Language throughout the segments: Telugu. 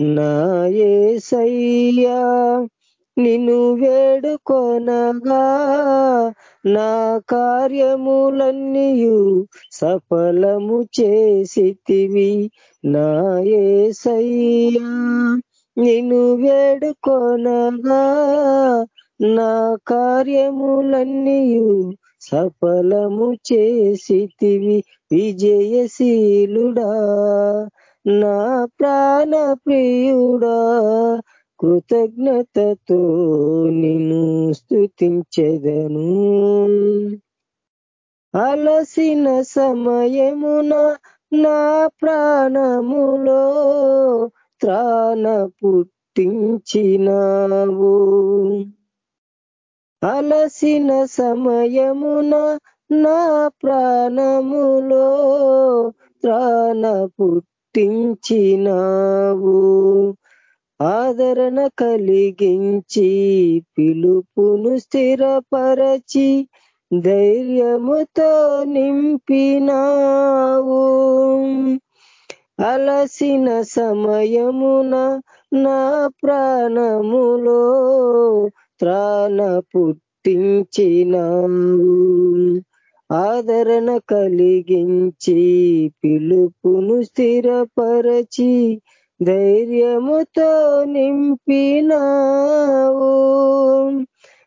నాయే ఏసయ్యా నిన్ను వేడుకొనగా నా కార్యములన్నీయు సఫలము చేసితివి. నాయే ఏసయ్యా నిన్ను వేడుకొనగా నా కార్యములన్నీయు సఫలము చేసితివి. విజయశీలుడా నా ప్రాణ ప్రియుడా కృతజ్ఞతతో నిన్ను స్థుతించెదను అలసిన సమయమున నా ప్రాణములో త్రాణ పుట్టించినావు. అలసిన సమయమున నా ప్రాణములో త్రాణ పుట్టించినావు. ఆదరణ కలిగించి పిలుపును స్థిరపరచి ధైర్యముతో నింపినావు. అలసిన సమయమున నా ప్రాణములో త్రాణ పుట్టించినావు. ఆదరణ కలిగించి పిలుపును స్థిరపరచి ధైర్యముతో నింపినావు.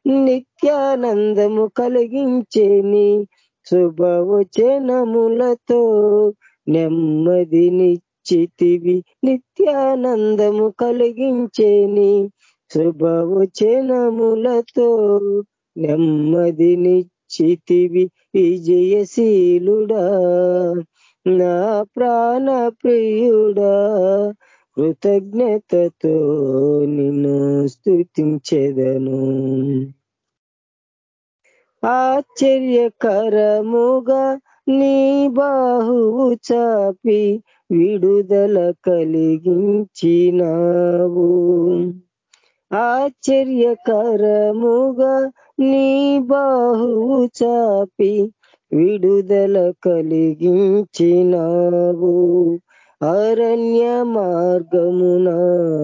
నిత్యానందము కలిగించేని శుభవచనములతో నెమ్మదినిచ్చితివి నిత్యానందము కలిగించేని శుభవచనములతో చితివి విజయశీలుడా నా ప్రాణ ప్రియుడా. కృతజ్ఞతతో నిన్ను స్థుతించెదను ఆశ్చర్యకరముగా నీ బాహువు చాపి విడుదల కలిగించినావు. ఆశ్చర్యకరముగా నీ బాహు చాపి విడుదల కలిగించినావు. అరణ్య మార్గమున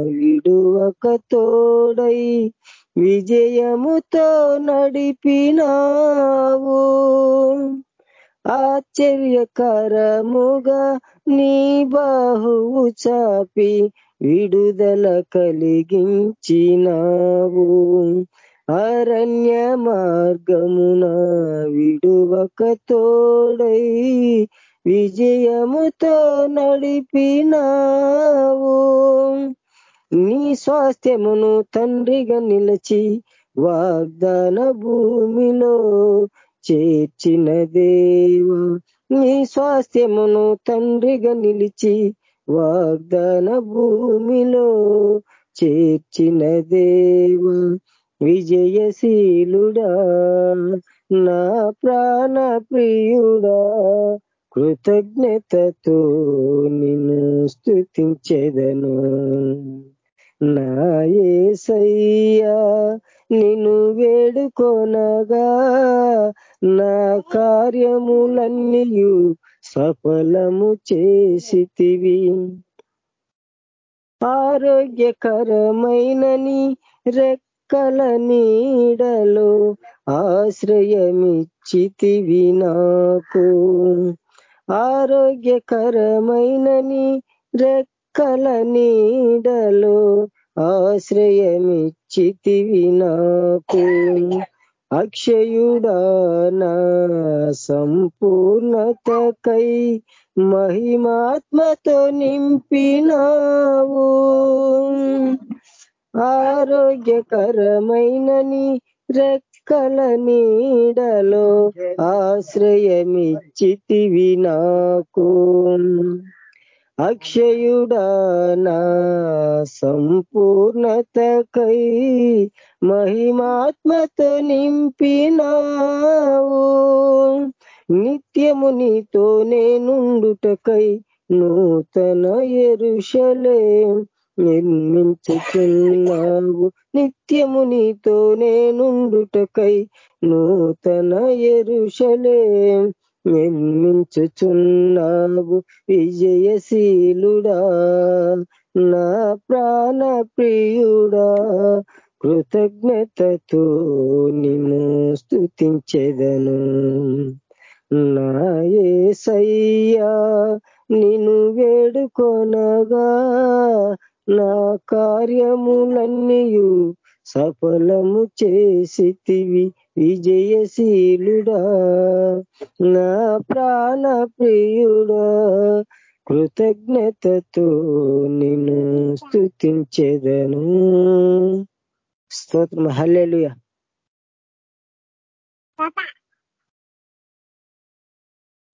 విడువక తోడై విజయముతో నడిపినావు. ఆశ్చర్యకరముగా నీ బాహువు చాపి విడుదల కలిగించినావు. అరణ్య మార్గమున విడువక తోడై విజయముతో నడిపినావు. నీ స్వాస్థ్యమును తండ్రిగా నిలిచి వాగ్దాన భూమిలో చేర్చిన దేవా నీ స్వాస్థ్యమును తండ్రిగా నిలిచి వాగ్దాన భూమిలో చేర్చిన దేవ విజయశీలుడా నా ప్రాణ ప్రియుడా కృతజ్ఞతతో నిన్ను స్థుతించెదను నాయసయ్యా నిన్ను వేడుకొనగా నా కార్యములన్నీయు సఫలము చేసితివి. ఆరోగ్యకరమైనని రెక్కల నీడలో ఆశ్రయమిచ్చితివి నాకు. ఆరోగ్యకరమైనని రెక్కల నీడలో ఆశ్రయమిచ్చితివి నాకు. అక్షయుడానా సంపూర్ణతకై మహిమాత్మతో నింపినావు. ఆరోగ్యకరమైనని రెక్కల నీడలో ఆశ్రయమిచ్చితివి నాకు. అక్షయుడానా సంపూర్ణతకై మహిమాత్మతో నింపినావు. నిత్యము నీతో నేనుండుటకై నూతన ఎరుషలే నిర్మించుకున్నావు నిత్యము నీతో నేనుండుటకై నూతన ఎరుషలే నిర్మించుచున్నావు విజయశీలుడా నా ప్రాణ ప్రియుడా కృతజ్ఞతతో నిన్ను స్థుతించెదను నాయే సయ్యా నిన్ను వేడుకొనగా నా కార్యములన్నీయు సఫలము చేసితివి విజయశీలుడా. నా ప్రాణ ప్రియుడా కృతజ్ఞతతో నిన్ను స్థుతించెదను స్తోత్రం. హల్లెలూయా.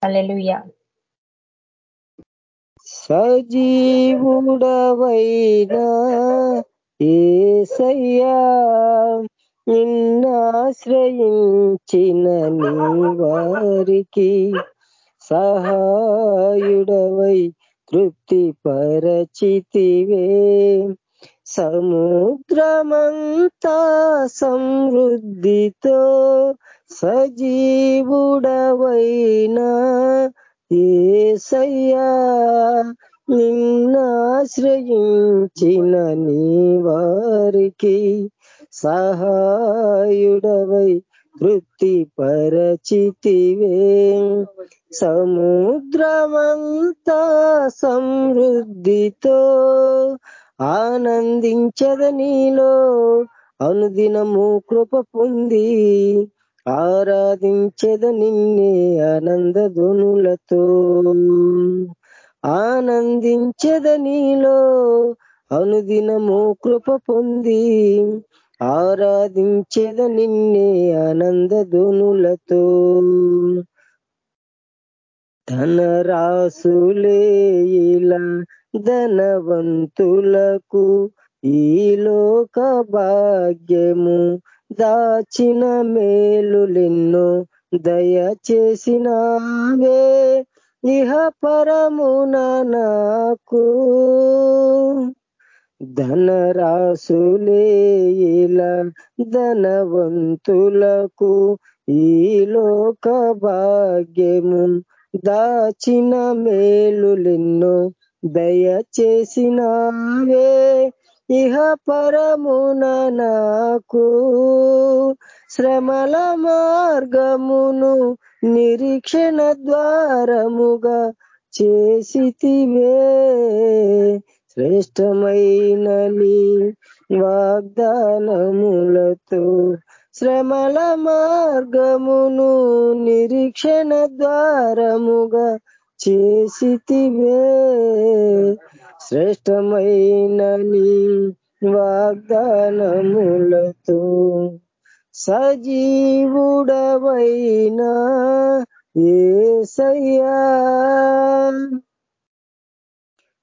హల్లెలూయా. సజీవుడవైనా ఏసయ్యా నిన్నాశ్రయించిన నీ వారికి సహాయుడవై తృప్తి పరచితివే సముద్రమంతా సమృద్ధితో సజీవుడవైనా ఏసయ్యా నిన్నాశ్రయించిన నీ వారికి సహాయుడవై వృత్తి పరచితివే సముద్రమంతా సమృద్ధితో ఆనందించద నీలో అనుదినము కృప పొంది ఆరాధించద నిన్నే ఆనంద ధ్వనులతో నీలో అనుదినము కృప పొంది. ఆరాధించేద నిన్నే ఆనంద ధ్వనులతో ధనరాసులే ఇలా ధనవంతులకు ఈ లోక భాగ్యము దాచిన మేలులెన్నో దయచేసినావే. ఇహ పరమున నాకు ధనరాసులేలా ధనవంతులకు ఈ లోక భాగ్యము దాచిన మేలులెన్నో దయచేసినావే. ఇహ పరమున నాకు శ్రమల మార్గమును నిరీక్షణ ద్వారముగా చేసితివే. శ్రేష్టమైన నీ వాగ్దానములతో శ్రమల మార్గమును నిరీక్షణ ద్వారముగా చేసితివే. శ్రేష్టమైన నీ వాగ్దానములతో సజీవుడవైనా ఏసయ్యా.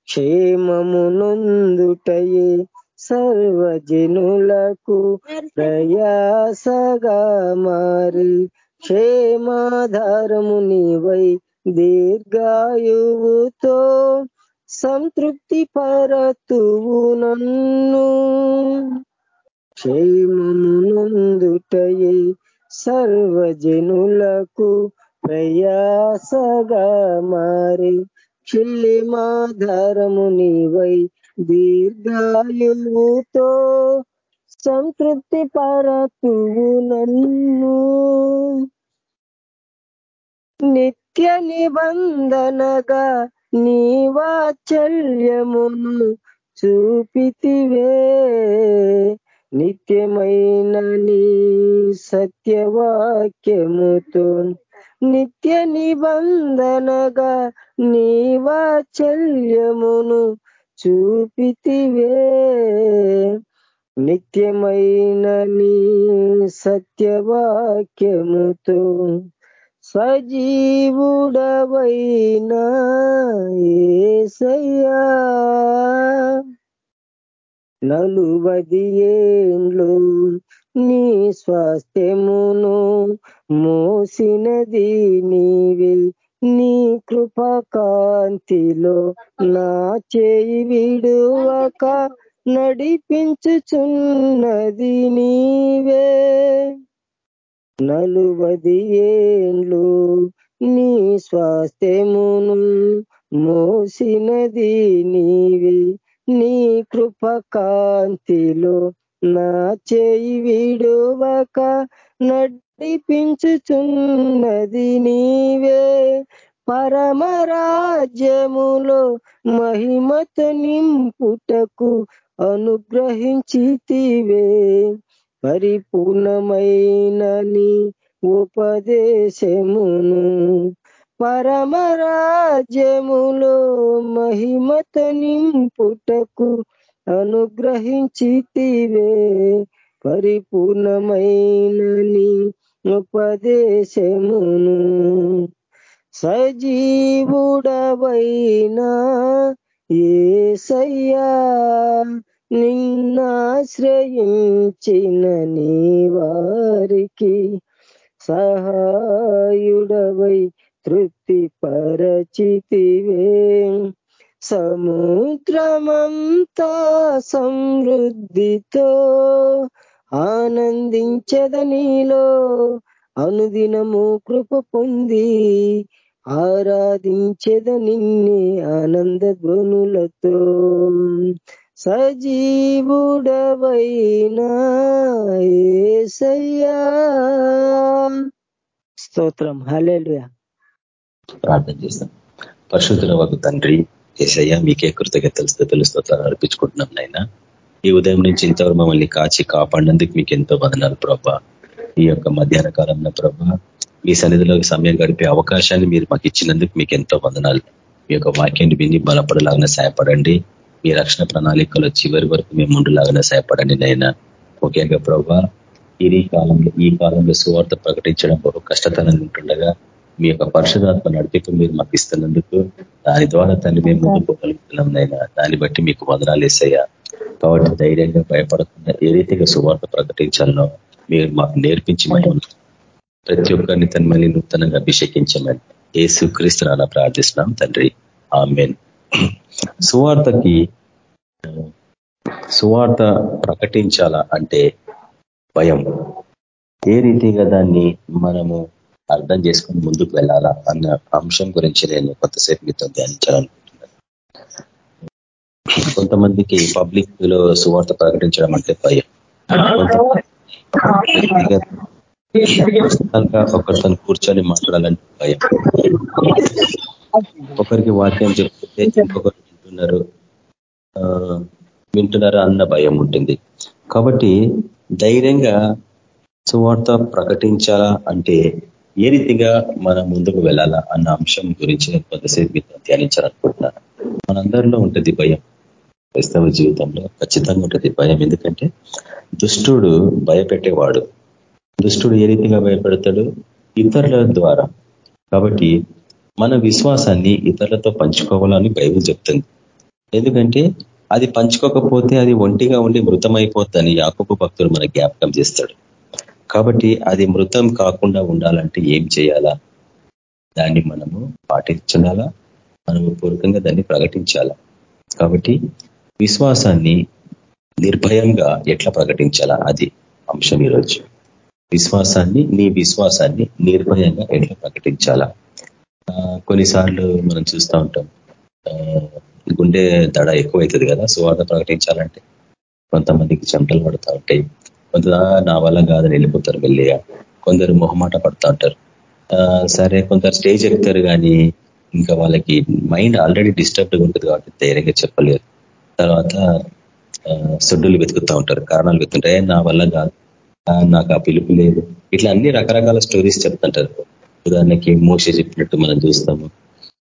క్షేమమునందుటయే సర్వజనులకు ప్రయాసగా మారి క్షేమాధారము నీవై దీర్ఘాయువుతో సంతృప్తి పరతువు నన్ను. క్షేమమునందుటయే సర్వజనులకు ప్రయాసగా మారి. చిల్లి మాధారము నీవై దీర్ఘాయువుతో సంతృప్తి పరతువు నన్ను. నిత్య నిబంధనగా నీ వాత్సల్యమును చూపితివే. నిత్యమైన నీ సత్యవాక్యముతో నిత్య నిబంధనగా నీ వాత్సల్యమును చూపితివే. నిత్యమైన నీ సత్యవాక్యముతో సజీవుడవైనా ఏసయ్యా నలువది ఏండ్లు నీ స్వాస్థ్యమును మోసినది నీవే. నీ కృపకాంతిలో నా చేయి విడువక నడిపించుచున్నది నీవే. నలువది ఏండ్లు నీ స్వాస్థ్యమును మోసినది నీవే. నీ కృపకాంతిలో నా చేయి విడువక నడిపించుచున్నది నీవే. పరమరాజ్యములో మహిమత నింపుటకు అనుగ్రహించితివే. పరిపూర్ణమైన నీ ఉపదేశమును పరమరాజ్యములో మహిమత నింపుటకు అనుగ్రహించితివే. పరిపూర్ణమైన నీ ఉపదేశమును సజీవుడవైనా ఏసయ్యా. నిన్నాశ్రయించిన నీ వారికి సహాయుడవై తృప్తి పరచితివే సముద్రమంతా సమృద్ధితో ఆనందించదనిలో అనుదినము కృప పొంది ఆరాధించద నిన్నే ఆనంద ధ్వనులతో సజీవుడవైనా ఏసయ్యా స్తోత్రం. హల్లెలూయా. ప్రార్థన చేస్తాం. పరిశుద్ధుల వరకు తండ్రి ఏసయ్య మీకే కృతజ్ఞతలు స్థితులు స్తోత్రాలు అర్పించుకుంటున్నాం నాయన. ఈ ఉదయం నుంచి ఇంతవరకు మమ్మల్ని కాచి కాపాడినందుకు మీకు ఎంతో వదనాలు ప్రభా. ఈ యొక్క మధ్యాహ్న కాలంలో ప్రభా మీ సన్నిధిలో సమయం గడిపే అవకాశాన్ని మీరు మాకు ఇచ్చినందుకు మీకు ఎంతో వందనాలు. మీ యొక్క వాక్యాన్ని విని బలపడలాగానే సహాయపడండి. మీ రక్షణ ప్రణాళికలో చివరి వరకు మేము ముందులాగానే సహాయపడండి నైనా ముఖ్యంగా ప్రభా ఈ కాలంలో ఈ కాలంలో సువార్త ప్రకటించడం బహు కష్టతరంగా ఉంటుండగా మీ యొక్క పరిశుధాత్మ నడిపిక మీరు మాకు ఇస్తున్నందుకు దాని ద్వారా తను మేము ముందుకు నైనా దాన్ని బట్టి మీకు వదనాలు వేసాయా కాబట్టి ధైర్యంగా భయపడకుండా ఏ రీతిగా సువార్త ప్రకటించాలనో మీరు మాకు నేర్పించి మేము ప్రతి ఒక్కరిని తన మళ్ళీ నూతనంగా అభిషేకించమని ఏసు క్రీస్తునాల ప్రార్థిస్తున్నాం తండ్రి. ఆమెన్. సువార్తకి సువార్త ప్రకటించాలా అంటే భయం. ఏ రీతిగా దాన్ని మనము అర్థం చేసుకుని ముందుకు వెళ్ళాలా అన్న అంశం గురించి నేను కొంతసేపు మీతో ధ్యానించాలనుకుంటున్నాను కొంతమందికి పబ్లిక్లో సువార్త ప్రకటించడం అంటే భయం. ఒకరితో కూర్చొని మాట్లాడాలంటే భయం. ఒకరికి వాక్యం చెప్తే ఇంకొకరు వింటున్నారు వింటున్నారు అన్న భయం ఉంటుంది. కాబట్టి ధైర్యంగా సువార్త ప్రకటించాలా అంటే ఏ రీతిగా మనం ముందుకు వెళ్ళాలా అన్న అంశం గురించి నేను కొంతసేపు మీతో ధ్యానించాలనుకుంటున్నాను. మనందరిలో ఉంటుంది భయం. క్రైస్తవ జీవితంలో ఖచ్చితంగా ఉంటుంది భయం. ఎందుకంటే దుష్టుడు భయపెట్టేవాడు. దుష్టుడు ఏ రీతిగా భయపెడతాడు? ఇతరుల ద్వారా. కాబట్టి మన విశ్వాసాన్ని ఇతరులతో పంచుకోవాలని బైబుల్ చెప్తుంది. ఎందుకంటే అది పంచుకోకపోతే అది ఒంటిగా ఉండి మృతమైపోద్దని యాకపు భక్తుడు మన జ్ఞాపకం చేస్తాడు. కాబట్టి అది మృతం కాకుండా ఉండాలంటే ఏం చేయాలా? దాన్ని మనము పాటించాలా? మనము పూర్వకంగా దాన్ని ప్రకటించాలా? కాబట్టి విశ్వాసాన్ని నిర్భయంగా ఎట్లా ప్రకటించాలా? అది అంశం ఈరోజు. విశ్వాసాన్ని నీ విశ్వాసాన్ని నిర్భయంగా ఎట్లా ప్రకటించాలా? కొన్నిసార్లు మనం చూస్తూ ఉంటాం. గుండె దడ ఎక్కువ అవుతుంది కదా సువార్త ప్రకటించాలంటే కొంతమందికి చెమటలు పడుతూ ఉంటాయి. కొంత నా వల్ల కాదని వెళ్ళిపోతారు మెల్లిగా కొందరు మొహమాట పడుతూ ఉంటారు. సరే కొందరు స్టేజ్ ఎక్కుతారు కానీ ఇంకా వాళ్ళకి మైండ్ ఆల్రెడీ డిస్టర్బ్డ్గా ఉంటుంది కాబట్టి ధైర్యంగా చెప్పలేరు. తర్వాత సొడ్డులు వెతుకుతూ ఉంటారు కారణాలు వెతుకుంటారు నా వల్ల కాదు నాకు ఆ పిలుపు లేదు. ఇట్లా అన్ని రకరకాల స్టోరీస్ చెప్తుంటారు. ఉదాహరణకి మోస చెప్పినట్టు మనం చూస్తాము.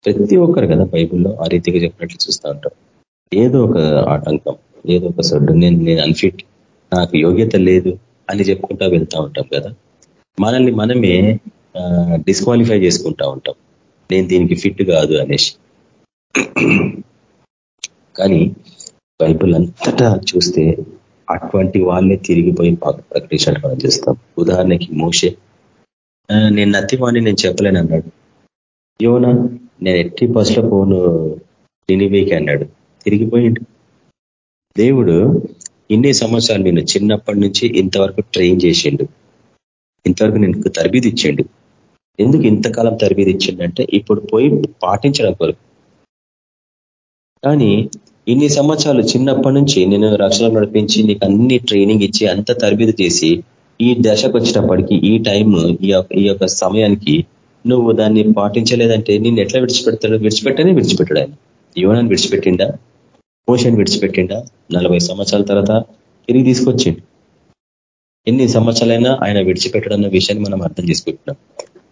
ప్రతి ఒక్కరు కదా బైబుల్లో ఆ రీతిగా చెప్పినట్లు చూస్తూ ఉంటాం ఏదో ఒక ఆటంకం ఏదో ఒక సొడ్డు నేను నేను అన్ఫిట్ నాకు యోగ్యత లేదు అని చెప్పుకుంటా వెళ్తా ఉంటాం కదా. మనల్ని మనమే డిస్క్వాలిఫై చేసుకుంటా ఉంటాం. నేను దీనికి ఫిట్ కాదు అనేసి. కానీ బైబుల్ అంతటా చూస్తే అటువంటి వాళ్ళే తిరిగిపోయి ప్రకటించినట్టు మనం చేస్తాం. ఉదాహరణకి మోసే నేను నత్తివాణి నేను చెప్పలేను అన్నాడు. యోన నేను ఎట్టి బస్సులో పోను నినివేకి అన్నాడు. తిరిగిపోయిండు దేవుడు ఇన్ని సంవత్సరాలు నేను చిన్నప్పటి నుంచి ఇంతవరకు ట్రైన్ చేసిండు. ఇంతవరకు నేను తరబీది ఇచ్చిండు. ఎందుకు ఇంతకాలం తరబీది ఇచ్చిండంటే ఇప్పుడు పోయి పాటించడం కొరకు. కానీ ఇన్ని సంవత్సరాలు చిన్నప్పటి నుంచి నేను రక్షణ నడిపించి నీకు అన్ని ట్రైనింగ్ ఇచ్చి అంత తరబిది చేసి ఈ దశకు వచ్చినప్పటికీ ఈ టైం ఈ యొక్క సమయానికి నువ్వు దాన్ని పాటించలేదంటే నిన్ను ఎట్లా విడిచిపెడతాడు? విడిచిపెట్టనే విడిచిపెట్టాడు ఆయన. యువనాన్ని విడిచిపెట్టిండా? మోషన్ విడిచిపెట్టిండా? నలభై సంవత్సరాల తర్వాత తిరిగి తీసుకొచ్చిండు. ఎన్ని సంవత్సరాలైనా ఆయన విడిచిపెట్టడన్న విషయాన్ని మనం అర్థం చేసుకుంటున్నాం.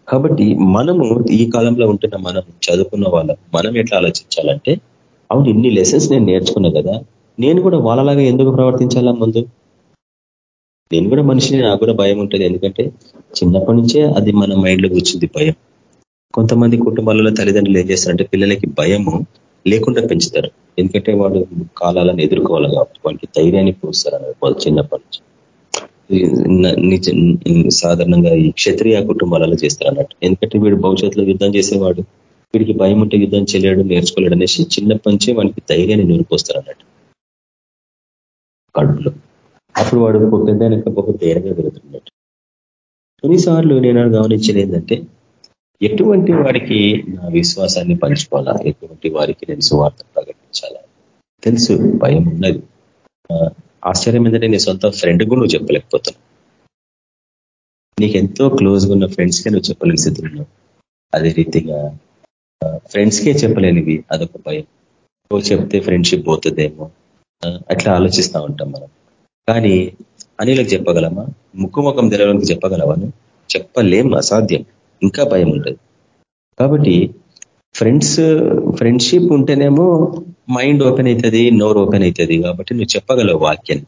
కాబట్టి మనము ఈ కాలంలో ఉంటున్న మనం చదువుకున్న వాళ్ళం. మనం ఎట్లా ఆలోచించాలంటే అవును ఇన్ని లెసన్స్ నేను నేర్చుకున్నా కదా. నేను కూడా వాళ్ళలాగా ఎందుకు ప్రవర్తించాలా ముందు? నేను కూడా మనిషిని నాకు కూడా భయం ఉంటుంది. ఎందుకంటే చిన్నప్పటి నుంచే అది మన మైండ్లో కూర్చుంది భయం. కొంతమంది కుటుంబాలలో తల్లిదండ్రులు ఏం చేస్తారంటే పిల్లలకి భయము లేకుండా పెంచుతారు. ఎందుకంటే వాడు కాలాలను ఎదుర్కోవాలి కాబట్టి వాడికి ధైర్యాన్ని పోస్తారు అన్నది చిన్నప్పటి నుంచి. సాధారణంగా ఈ క్షత్రియ కుటుంబాలలో చేస్తారు అన్నట్టు ఎందుకంటే వీడు భవిష్యత్తులో యుద్ధం చేసేవాడు. వీడికి భయం ఉంటే యుద్ధం చేయలేడు నేర్చుకోలేడు అనేసి చిన్నప్పటి నుంచే వానికి ధైర్యాన్ని నూరిపోస్తారు అన్నట్టు కడుపులో. అప్పుడు వాడు పెద్ద బహు ధైర్యంగా పెరుగుతున్నట్టు కొన్నిసార్లు నేను గమనించిన ఏంటంటే ఎటువంటి వాడికి నా విశ్వాసాన్ని పంచుకోవాలా? ఎటువంటి వారికి నేను సువార్త ప్రకటించాలా? తెలుసు భయం ఉన్నది. ఆశ్చర్యం ఏంటంటే నీ సొంత ఫ్రెండ్ కూడా నువ్వు చెప్పలేకపోతున్నావు. నీకెంతో క్లోజ్గా ఉన్న ఫ్రెండ్స్కే నువ్వు చెప్పలేని స్థితిలో ఉన్నావు. అదే రీతిగా ఫ్రెండ్స్కే చెప్పలేనివి అదొక భయం. నువ్వు చెప్తే ఫ్రెండ్షిప్ పోతుందేమో. అట్లా ఆలోచిస్తూ ఉంటాం మనం. కానీ అనిలకు చెప్పగలమా? ముక్కు ముఖం తెలవడానికి చెప్పగలవాను చెప్పలేం అసాధ్యం. ఇంకా భయం ఉంటుంది. కాబట్టి ఫ్రెండ్స్ ఫ్రెండ్షిప్ ఉంటేనేమో మైండ్ ఓపెన్ అవుతుంది నోర్ ఓపెన్ అవుతుంది కాబట్టి నువ్వు చెప్పగలవు వాక్యాన్ని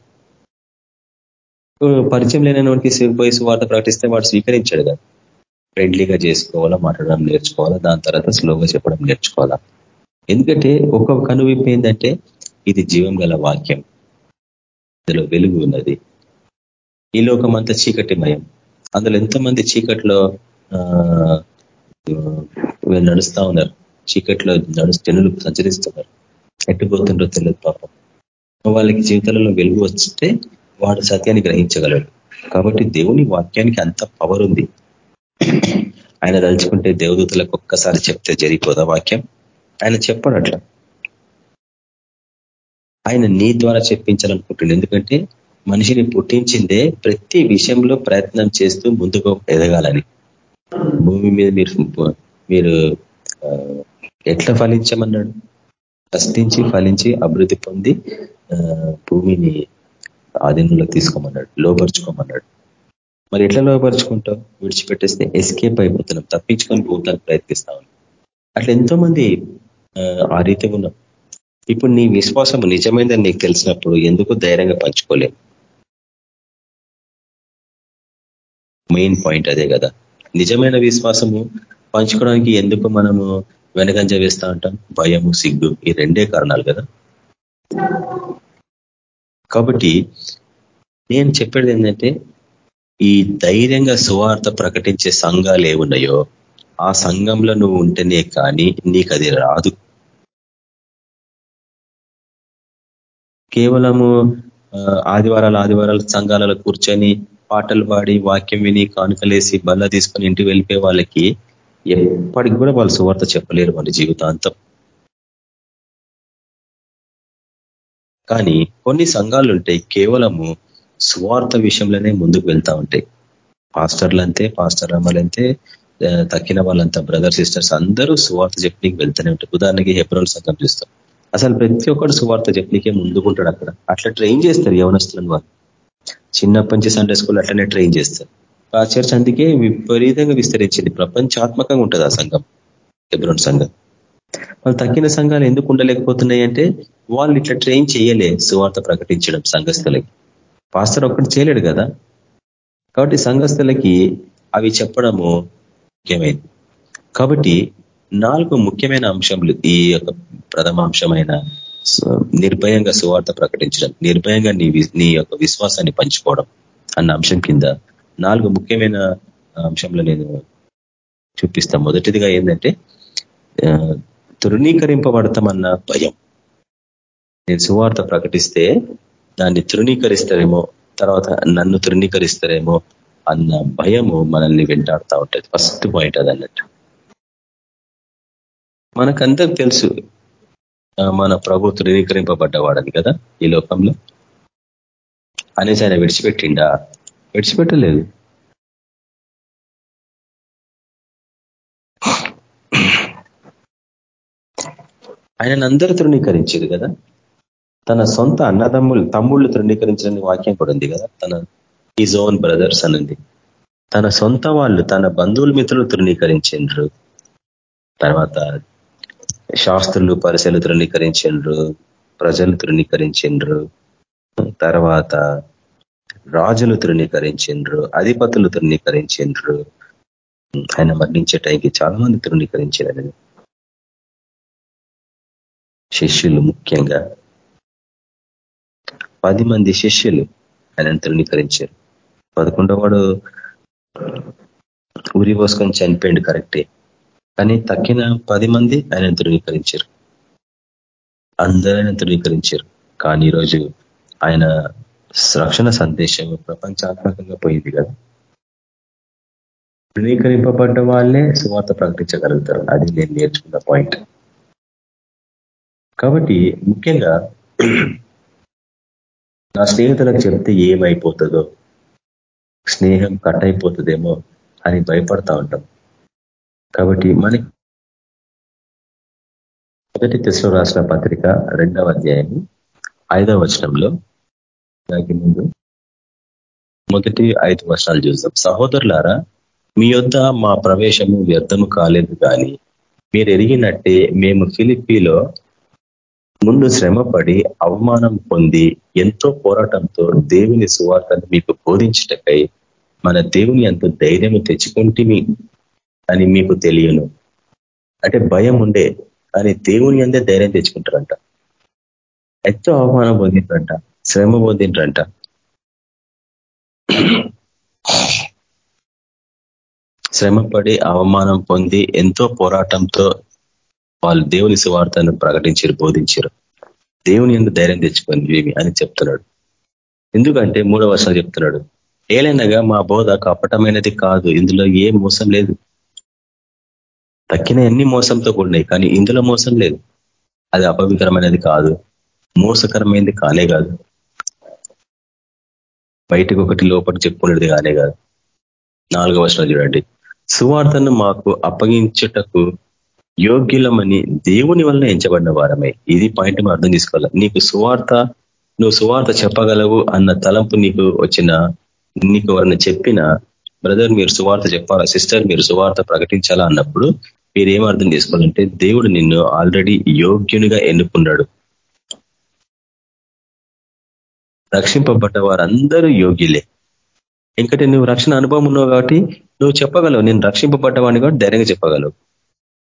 పరిచయం లేని వాడికి పోయి వార్త ప్రకటిస్తే వాడు స్వీకరించాడు కదా. ఫ్రెండ్లీగా చేసుకోవాలా మాట్లాడడం నేర్చుకోవాలా దాని తర్వాత స్లోగా చెప్పడం నేర్చుకోవాలా? ఎందుకంటే ఒక కనువిప్పు ఏంటంటే ఇది జీవం గల వాక్యం. అందులో వెలుగు ఉన్నది. ఈ లోకం అంతా చీకటిమయం. అందులో ఎంతమంది చీకట్లో నడుస్తా ఉన్నారు? చీకట్లో నడు జనులు సంచరిస్తున్నారు. ఎట్టుపోతుండ్రో తెలియదు పాపం. వాళ్ళకి జీవితాలలో వెలుగు వస్తే వాడు సత్యాన్ని గ్రహించగలడు. కాబట్టి దేవుని వాక్యానికి అంత పవర్ ఉంది. ఆయన తలుచుకుంటే దేవదూతలకు ఒక్కసారి చెప్తే జరిగిపోదా వాక్యం? ఆయన చెప్పాడు అట్లా ఆయన నీ ద్వారా చెప్పించాలనుకుంటుంది ఎందుకంటే మనిషిని పుట్టించిందే ప్రతి విషయంలో ప్రయత్నం చేస్తూ ముందుకు ఎదగాలని. భూమి మీద మీరు మీరు ఎట్లా ఫలించమన్నాడు? కష్టించి ఫలించి అభివృద్ధి పొంది భూమిని ఆధీనంలో తీసుకోమన్నాడు లోపరుచుకోమన్నాడు మరి ఎట్లా లోపరుచుకుంటావు విడిచిపెట్టేస్తే ఎస్కేప్ అయిపోతున్నాం తప్పించుకొని పోతానికి ప్రయత్నిస్తా ఉన్నాం అట్లా ఎంతో మంది ఆ రీతి ఉన్నాం. ఇప్పుడు నీ విశ్వాసం నిజమైందని నీకు తెలిసినప్పుడు ఎందుకు ధైర్యంగా పంచుకోలేము మెయిన్ పాయింట్ అదే కదా. నిజమైన విశ్వాసము పంచుకోవడానికి ఎందుకు మనము వెనకంజ వేస్తా ఉంటాం? భయము సిగ్గు ఈ రెండే కారణాలు కదా. కాబట్టి నేను చెప్పేది ఏంటంటే ఈ ధైర్యంగా సువార్త ప్రకటించే సంఘాలు ఏమున్నాయో ఆ సంఘంలో నువ్వు ఉంటేనే కానీ నీకు అది రాదు. కేవలము ఆదివారాలు ఆదివారాలు సంఘాలలో కూర్చొని పాటలు పాడి వాక్యం విని కానుకలేసి బల్ల తీసుకొని ఇంటికి వెళ్ళిపోయే వాళ్ళకి ఎప్పటికి కూడా వాళ్ళు సువార్త చెప్పలేరు వాళ్ళ జీవితాంతం. కానీ కొన్ని సంఘాలు ఉంటాయి కేవలము స్వార్థ విషయంలోనే ముందుకు వెళ్తా ఉంటాయి. పాస్టర్లు అంతే పాస్టర్ అమ్మలంతే తక్కిన వాళ్ళంతా బ్రదర్ సిస్టర్స్ అందరూ సువార్త చెప్పడానికి వెళ్తూనే ఉంటాయి. ఉదాహరణకి హెబ్రోల్ సంఘం చూస్తాం. అసలు ప్రతి ఒక్కరు సువార్త చెప్పనికే ముందుకుంటాడు అక్కడ. అట్లా ట్రైన్ చేస్తారు యవనస్తులను వాళ్ళు. చిన్నప్పటి నుంచి సండే స్కూల్ అట్లనే ట్రైన్ చేస్తారు. ఆ చర్చ్ అందుకే విపరీతంగా విస్తరించింది. ప్రపంచాత్మకంగా ఉంటుంది ఆ సంఘం. ఎబ్రోన్ సంఘం. వాళ్ళు తగ్గిన సంఘాలు ఎందుకు ఉండలేకపోతున్నాయి అంటే వాళ్ళు ఇట్లా ట్రైన్ చేయలే సువార్త ప్రకటించడం సంఘస్థులకి. పాస్టర్ ఒక్కటి చేయలేడు కదా. కాబట్టి సంఘస్థులకి అవి చెప్పడము ముఖ్యమైనది. కాబట్టి నాలుగు ముఖ్యమైన అంశములు ఈ యొక్క ప్రథమ అంశమైన నిర్భయంగా సువార్త ప్రకటించడం నిర్భయంగా నీ నీ యొక్క విశ్వాసాన్ని పంచుకోవడం అన్న అంశం కింద నాలుగు ముఖ్యమైన అంశంలో నేను చూపిస్తా. మొదటిదిగా ఏంటంటే తృణీకరింపబడతామన్న భయం. నేను సువార్త ప్రకటిస్తే దాన్ని తృణీకరిస్తారేమో తర్వాత నన్ను తృణీకరిస్తారేమో అన్న భయము మనల్ని వెంటాడుతూ ఉంటుంది. ఫస్ట్ పాయింట్ అది అన్నట్టు మనకందరికి తెలుసు. మన ప్రభు ధృవీకరింపబడ్డవాడని కదా ఈ లోకంలో? అనేసి ఆయన విడిచిపెట్టిండా? విడిచిపెట్టలేదు. ఆయన అందరూ తృణీకరించారు కదా? తన సొంత అన్నదమ్ములు తమ్ముళ్ళు తృణీకరించిన వాక్యం కూడా ఉంది కదా? తన ఈజ్ ఓన్ బ్రదర్స్ అనంది తన సొంత వాళ్ళు తన బంధువుల మిత్రులు తృణీకరించిండ్రు. తర్వాత శాస్త్రులు పరిశీలు తృణీకరించిండ్రు ప్రజలు తృణీకరించిండ్రు. తర్వాత రాజులు తృణీకరించిండ్రు అధిపతులు తృణీకరించిండ్రు. ఆయన మరణించే టైంకి చాలా మంది తృణీకరించారు శిష్యులు ముఖ్యంగా పది మంది శిష్యులు ఆయన తృణీకరించారు. పదకొండో వాడు ఉరి పోసుకొని చనిపోయింది కరెక్టే. కానీ తక్కిన పది మంది ఆయన ధృవీకరించారు. అందరూ ఆయన ధృవీకరించారు. కానీ ఈరోజు ఆయన రక్షణ సందేశం ప్రపంచాత్మకంగా పోయింది కదా. ధృవీకరింపబడ్డ వాళ్ళే సువార్త ప్రకటించగలుగుతారు. అది నేను నేర్చుకున్న పాయింట్. కాబట్టి ముఖ్యంగా నా స్నేహితులకు చెప్తే ఏమైపోతుందో స్నేహం కట్ అయిపోతుందేమో అని భయపడతా ఉంటాం. కాబట్టి మన మొదటి తెశలో రాసిన పత్రిక రెండవ అధ్యాయం ఐదవ వచనంలో దానికి ముందు మొదటి ఐదు వర్షాలు చూస్తాం సహోదరులారా మీ యొద్ మా ప్రవేశము వ్యర్థము కాలేదు కానీ మీరు ఎరిగినట్టే మేము ఫిలిపీలో ముందు శ్రమపడి అవమానం పొంది ఎంతో పోరాటంతో దేవుని సువార్తను మీకు బోధించటకై మన దేవుని అంత ధైర్యం తెచ్చుకుంటే అని మీకు తెలియను. అంటే భయం ఉండే కానీ దేవుని అందే ధైర్యం తెచ్చుకుంటారంట. ఎంతో అవమానం పొందిండ్రంట శ్రమ పొందిండ్రంట. శ్రమపడి అవమానం పొంది ఎంతో పోరాటంతో వాళ్ళు దేవుని సువార్తను ప్రకటించారు బోధించారు. దేవుని ఎందుకు ధైర్యం తెచ్చుకొని అని చెప్తున్నాడు. ఎందుకంటే మూడో వర్షాలు చెప్తున్నాడు ఏలైనగా మా బోధ కపటమైనది కాదు ఇందులో ఏ మోసం లేదు. తక్కిన ఎన్ని మోసంతో కూడినాయి కానీ ఇందులో మోసం లేదు. అది అపవిత్రమైనది కాదు. మోసకరమైనది కానే కాదు. బయటకు ఒకటి లోపల చెప్పుకునేది కానే కాదు. నాలుగో వర్షాలు చూడండి. సువార్తను మాకు అప్పగించుటకు యోగ్యులమని దేవుని వలన ఎంచబడిన వారమే. ఇది పాయింట్ మనం అర్థం చేసుకోవాలి. నీకు సువార్త నువ్వు సువార్త చెప్పగలవు అన్న తలంపు నీకు వచ్చిన నీకు ఎవరిని చెప్పిన బ్రదర్ మీరు సువార్త చెప్పాలా సిస్టర్ మీరు సువార్త ప్రకటించాలా అన్నప్పుడు మీరు ఏం అర్థం చేసుకోవాలంటే దేవుడు నిన్ను ఆల్రెడీ యోగ్యునిగా ఎన్నుకున్నాడు. రక్షింపబడ్డ వారందరూ యోగ్యులే. ఎందుకంటే నువ్వు రక్షణ అనుభవం ఉన్నావు కాబట్టి నువ్వు చెప్పగలవు. నేను రక్షింపబడ్డవాడిని కాబట్టి ధైర్యంగా చెప్పగలవు.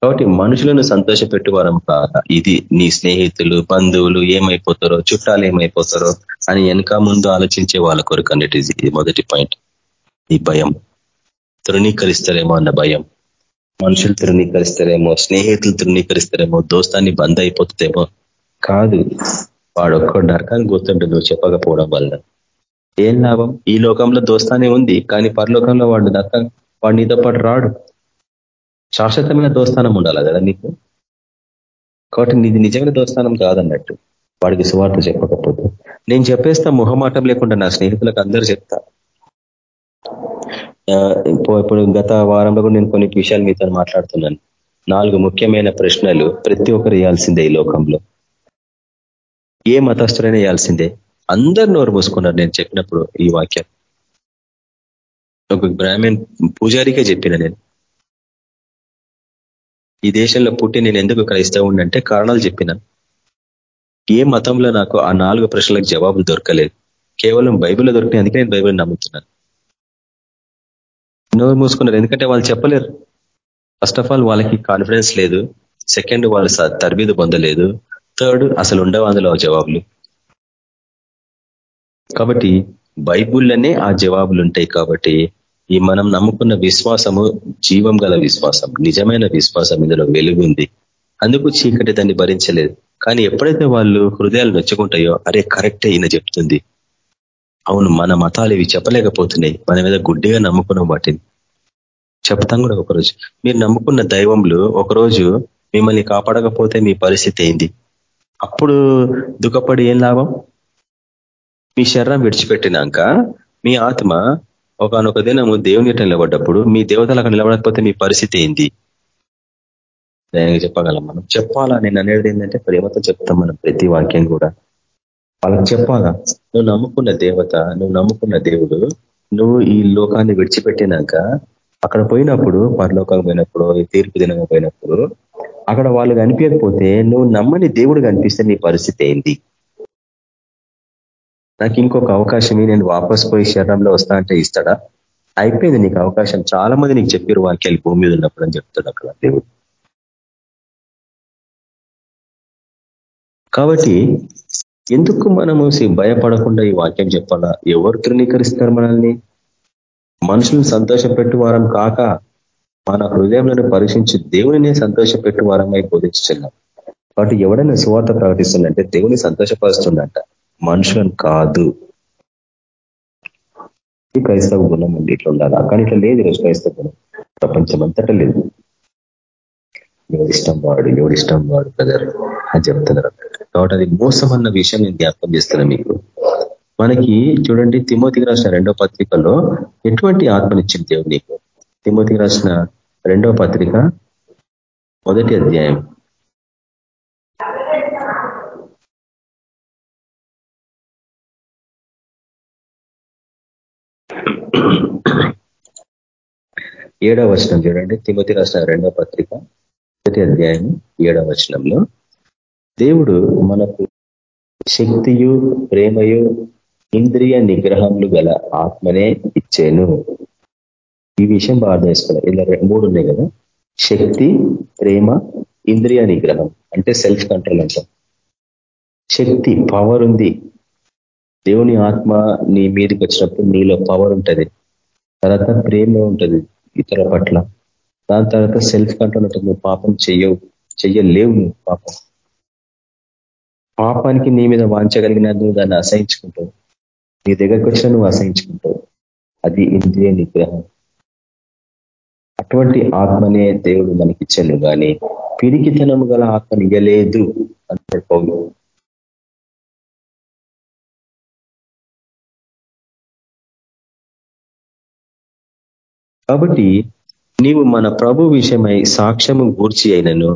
కాబట్టి మనుషులను సంతోషపెట్టువారం కాక ఇది నీ స్నేహితులు బంధువులు ఏమైపోతారో చుట్టాలు ఏమైపోతారో అని వెనక ముందు ఆలోచించే వాళ్ళ కొరకు అన్నట్టు ఇది మొదటి పాయింట్. ఈ భయం. తృణీకరిస్తారేమో అన్న భయం. మనుషులు తృణీకరిస్తారేమో స్నేహితులు తృణీకరిస్తారేమో దోస్తాన్ని బంద్ అయిపోతుందేమో. కాదు వాడు ఒక్క నరకాన్ని గుర్తుంటే నువ్వు చెప్పకపోవడం వల్ల. ఏం లాభం? ఈ లోకంలో దోస్తానే ఉంది కానీ పరలోకంలో వాడు నరకం వాడు నీతో పాటు రాడు. శాశ్వతమైన దోస్తానం ఉండాలి కదా నీకు? కాబట్టి నీది నిజమైన దోస్తానం కాదన్నట్టు వాడికి సువార్త చెప్పకపోతే. నేను చెప్పేస్తా మొహమాటం లేకుండా నా స్నేహితులకు అందరూ చెప్తా. ఇప్పుడు గత వారంలో కూడా నేను కొన్ని విషయాలు మీతో మాట్లాడుతున్నాను. నాలుగు ముఖ్యమైన ప్రశ్నలు ప్రతి ఒక్కరు వేయాల్సిందే ఈ లోకంలో. ఏ మతస్థులైనా వేయాల్సిందే. అందరు నోరు మూసుకున్నారు నేను చెప్పినప్పుడు ఈ వాక్యం. ఒక బ్రాహ్మణ్ పూజారికే చెప్పిన నేను. ఈ దేశంలో పుట్టి నేను ఎందుకు క్రైస్తవుని అంటే కారణాలు చెప్పిన. ఏ మతంలో నాకు ఆ నాలుగు ప్రశ్నలకు జవాబులు దొరకలేదు. కేవలం బైబిల్లో దొరికినాయి అందుకే నేను బైబిల్ నమ్ముతున్నాను. నోరు మూసుకున్నారు. ఎందుకంటే వాళ్ళు చెప్పలేరు. ఫస్ట్ ఆఫ్ ఆల్ వాళ్ళకి కాన్ఫిడెన్స్ లేదు. సెకండ్ వాళ్ళు తరబీదు పొందలేదు. థర్డ్ అసలు ఉండవు అందులో జవాబులు. కాబట్టి బైబుల్లోనే ఆ జవాబులు ఉంటాయి కాబట్టి ఈ మనం నమ్ముకున్న విశ్వాసము జీవం గల విశ్వాసం నిజమైన విశ్వాసం ఇందులో వెలుగుంది అందుకు చీకటి దాన్ని భరించలేదు. కానీ ఎప్పుడైతే వాళ్ళు హృదయాలు నొచ్చుకుంటాయో అరే కరెక్టే ఈయన చెప్తుంది. అవును మన మతాలు ఇవి చెప్పలేకపోతున్నాయి. మన మీద గుడ్డిగా నమ్ముకున్నాం వాటిని. చెప్తాం కూడా ఒకరోజు. మీరు నమ్ముకున్న దైవంలు ఒకరోజు మిమ్మల్ని కాపాడకపోతే మీ పరిస్థితి ఏంది? అప్పుడు దుఃఖపడి ఏం లాభం? మీ శరీరం విడిచిపెట్టినాక మీ ఆత్మ ఒకనొక దినము దేవుని నిలబడ్డప్పుడు మీ దేవతలు అక్కడ నిలబడకపోతే మీ పరిస్థితి ఏంది? నేను చెప్పగలం మనం. చెప్పాలా నేను అనేది ఏంటంటే ప్రేమతో చెప్తాం మనం ప్రతి వాక్యం కూడా. వాళ్ళకి చెప్పాలా? నువ్వు నమ్ముకున్న దేవత నువ్వు నమ్ముకున్న దేవుడు నువ్వు ఈ లోకాన్ని విడిచిపెట్టినాక అక్కడ పోయినప్పుడు పరలోకాలు పోయినప్పుడు తీర్పు దినంగా పోయినప్పుడు అక్కడ వాళ్ళు కనిపించకపోతే నువ్వు నమ్మని దేవుడు కనిపిస్తే నీ పరిస్థితి ఏంది? నాకు ఇంకొక అవకాశం నేను వాపస్ పోయి శరీరంలో వస్తా అంటే ఇస్తాడా? అయిపోయింది నీకు అవకాశం. చాలా మంది నీకు చెప్పారు వాక్యాలు భూమి మీద ఉన్నప్పుడు అని చెప్తాడు అక్కడ దేవుడు. కాబట్టి ఎందుకు మనము భయపడకుండా ఈ వాక్యం చెప్పాలా? ఎవరు తృణీకరిస్తారు మనల్ని? మనుషులను సంతోషపెట్టు వారం కాక మన హృదయంలో పరీక్షించి దేవునినే సంతోషపెట్టు వారమై బోధించున్నాం కాబట్టి ఎవడైనా సువార్త ప్రకటిస్తుందంటే దేవుని సంతోషపరుస్తుందంట. మనుషులను కాదు. ఈ క్రైస్తవ గుణం ఉంది ఇట్లా ఉండాలి? కానీ ఇట్లా లేదు ఈరోజు క్రైస్తవ గుణం. ప్రపంచం అంతటా లేదు. ఎవడిష్టం వాడు ఎవడిష్టం వాడు బ్రదర్? అని చెప్తున్నారు కాబట్టి అది మోసం అన్న విషయం నేను జ్ఞాపకం చేస్తున్నాను మీకు. మనకి చూడండి తిమోతికి రాసిన రెండో పత్రికలో ఎటువంటి ఆత్మనిచ్చింది దేవుడు నీకు? తిమోతికి రాసిన రెండో పత్రిక మొదటి అధ్యాయం. ఏడవ వచనం చూడండి తిమతి రాసిన రెండవ పత్రిక మొదటి అధ్యాయం ఏడవ వచనంలో. దేవుడు మనకు శక్తియు ప్రేమయు ఇంద్రియ నిగ్రహములు గల ఆత్మనే ఇచ్చాను. ఈ విషయం బాగా చేసుకోవాలి. ఇలా మూడు ఉన్నాయి కదా. శక్తి ప్రేమ ఇంద్రియ నిగ్రహం అంటే సెల్ఫ్ కంట్రోల్ అంటాం. శక్తి పవర్ ఉంది. దేవుని ఆత్మ నీ మీదకి వచ్చినప్పుడు నీలో పవర్ ఉంటుంది. తర్వాత ప్రేమ ఉంటుంది ఇతర పట్ల. దాని తర్వాత సెల్ఫ్ కంట్రోల్ ఉంటుంది నువ్వు పాపం చెయ్యవు చెయ్యలేవు నువ్వు పాపం. పాపానికి నీ మీద వాంచగలిగిన నువ్వు దాన్ని అసహించుకుంటావు. నీ దగ్గరకు వచ్చిన నువ్వు అసహించుకుంటావు. అది ఇంద్రియ నిగ్రహం. అటువంటి ఆత్మనే దేవుడు మనకిచ్చాను కానీ పిరికితనము గల ఆత్మ నిగలేదు అంటాడు పౌరు కాబట్టి నీవు మన ప్రభు విషయమై సాక్ష్యము గూర్చి అయినను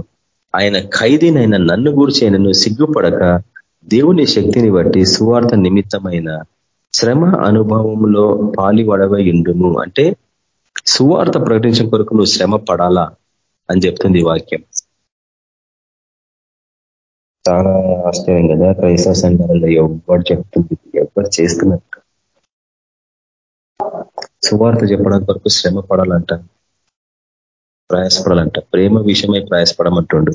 ఆయన ఖైదీనైన నన్ను గూర్చి అయినను సిగ్గుపడక దేవుని శక్తిని బట్టి సువార్త నిమిత్తమైన శ్రమ అనుభవంలో పాలివడవై ఉండుము. అంటే సువార్త ప్రకటించే కొరకు నువ్వు శ్రమ పడాలా అని చెప్తుంది వాక్యం. చాలా ఆశ్చర్యం కదా క్రైస్తవ సంఘాలలో ఎవరు చెప్తుంది ఎవరు చేస్తున్నారు? సువార్త చెప్పడం కొరకు శ్రమ పడాలంట ప్రయాసపడాలంట. ప్రేమ విషయమై ప్రయాసపడమంటుండు.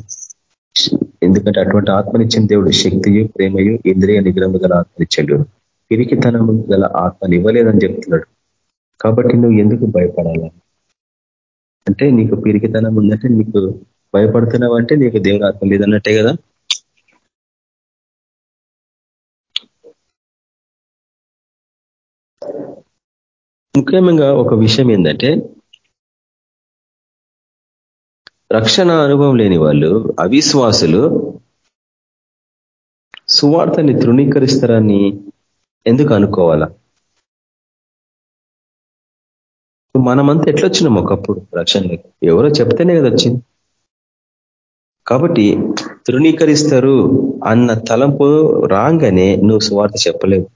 ఎందుకంటే అటువంటి ఆత్మనిచ్చిన దేవుడు శక్తియు ప్రేమయు ఇంద్రియ నిగ్రహము గల ఆత్మనిచ్చాడు. పిరికితనము గల ఆత్మని ఇవ్వలేదని చెప్తున్నాడు. కాబట్టి నువ్వు ఎందుకు భయపడాలా? అంటే నీకు పిరికితనం ఉందంటే నీకు భయపడుతున్నావు అంటే నీకు దేవుడు ఆత్మ లేదన్నట్టే కదా? ముఖ్యంగా ఒక విషయం ఏంటంటే రక్షణ అనుభవం లేని వాళ్ళు అవిశ్వాసులు సువార్తని తృణీకరిస్తారని ఎందుకు అనుకోవాలా? మనమంతా ఎట్లొచ్చినాం ఒకప్పుడు రక్షణలోకి ఎవరో చెప్తేనే కదా వచ్చింది. కాబట్టి తృణీకరిస్తారు అన్న తలంపు రాగానే నువ్వు సువార్త చెప్పలేవు.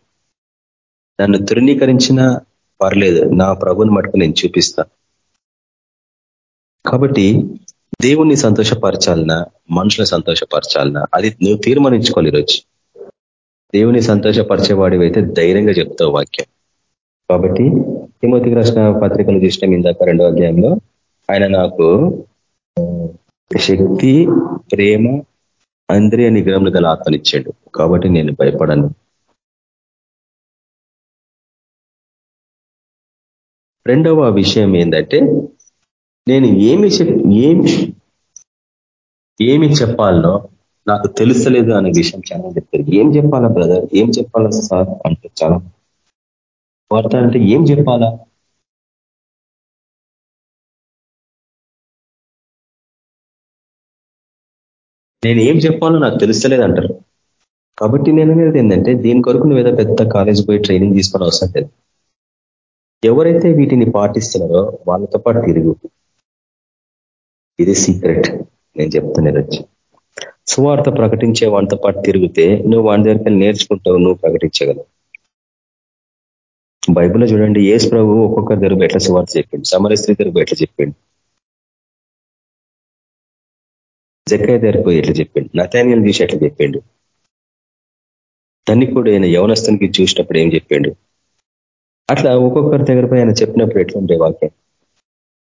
నన్ను తృణీకరించినా పర్లేదు నా ప్రభుని మటుకు నేను చూపిస్తా. కాబట్టి దేవుణ్ణి సంతోషపరచాలన? మనుషులను సంతోషపరచాలన? అది నువ్వు తీర్మానించుకోవాలి ఈరోజు. దేవుని సంతోషపరిచేవాడివైతే ధైర్యంగా చెప్తావు వాక్యం. కాబట్టి తిమోతికి రాసిన పత్రికలు చూసినాం ఇందాక రెండో అధ్యాయంలో. ఆయన నాకు శక్తి ప్రేమ అంద్రియ నిగ్రహములు గల ఆత్మనిచ్చాడు. కాబట్టి నేను భయపడను. రెండవ విషయం ఏంటంటే నేను ఏమి ఏమి ఏమి చెప్పాలనో నాకు తెలుస్తలేదు అనే విషయం చాలా చెప్తారు. ఏం చెప్పాలా బ్రదర్? ఏం చెప్పాలా సార్? అంటే చాలా వార్త అంటే ఏం చెప్పాలా? నేను ఏం చెప్పాలో నాకు తెలుస్తలేదు అంటారు. కాబట్టి నేను అనేది ఏంటంటే దీని కొరకు నువ్వు ఏదో పెద్ద కాలేజ్ పోయి ట్రైనింగ్ తీసుకొని అవసరం లేదు ఎవరైతే వీటిని పాటిస్తున్నారో వాళ్ళతో పాటు తిరుగు. ఇది సీక్రెట్. నేను చెప్తున్నది వచ్చి సువార్త ప్రకటించే వాటితో పాటు తిరిగితే నువ్వు వాడి దగ్గరికి నేర్చుకుంటావు నువ్వు ప్రకటించగలవు. బైబుల్లో చూడండి ఏసు ప్రభు ఒక్కొక్కరి దగ్గర ఎట్లా సువార్త చెప్పిండు? సమర స్త్రీ దగ్గర ఎట్లా చెప్పిండు? జక్కయ్య దగ్గరకు ఎట్లా చెప్పిండు? నతానియల్ చూసి ఎట్లా చెప్పిండు? కూడా ఆయన యవనస్తునికి చూసినప్పుడు ఏం చెప్పిండు? అట్లా ఒక్కొక్కరి దగ్గర పోయి ఆయన చెప్పినప్పుడు ఎట్లా వాక్యం?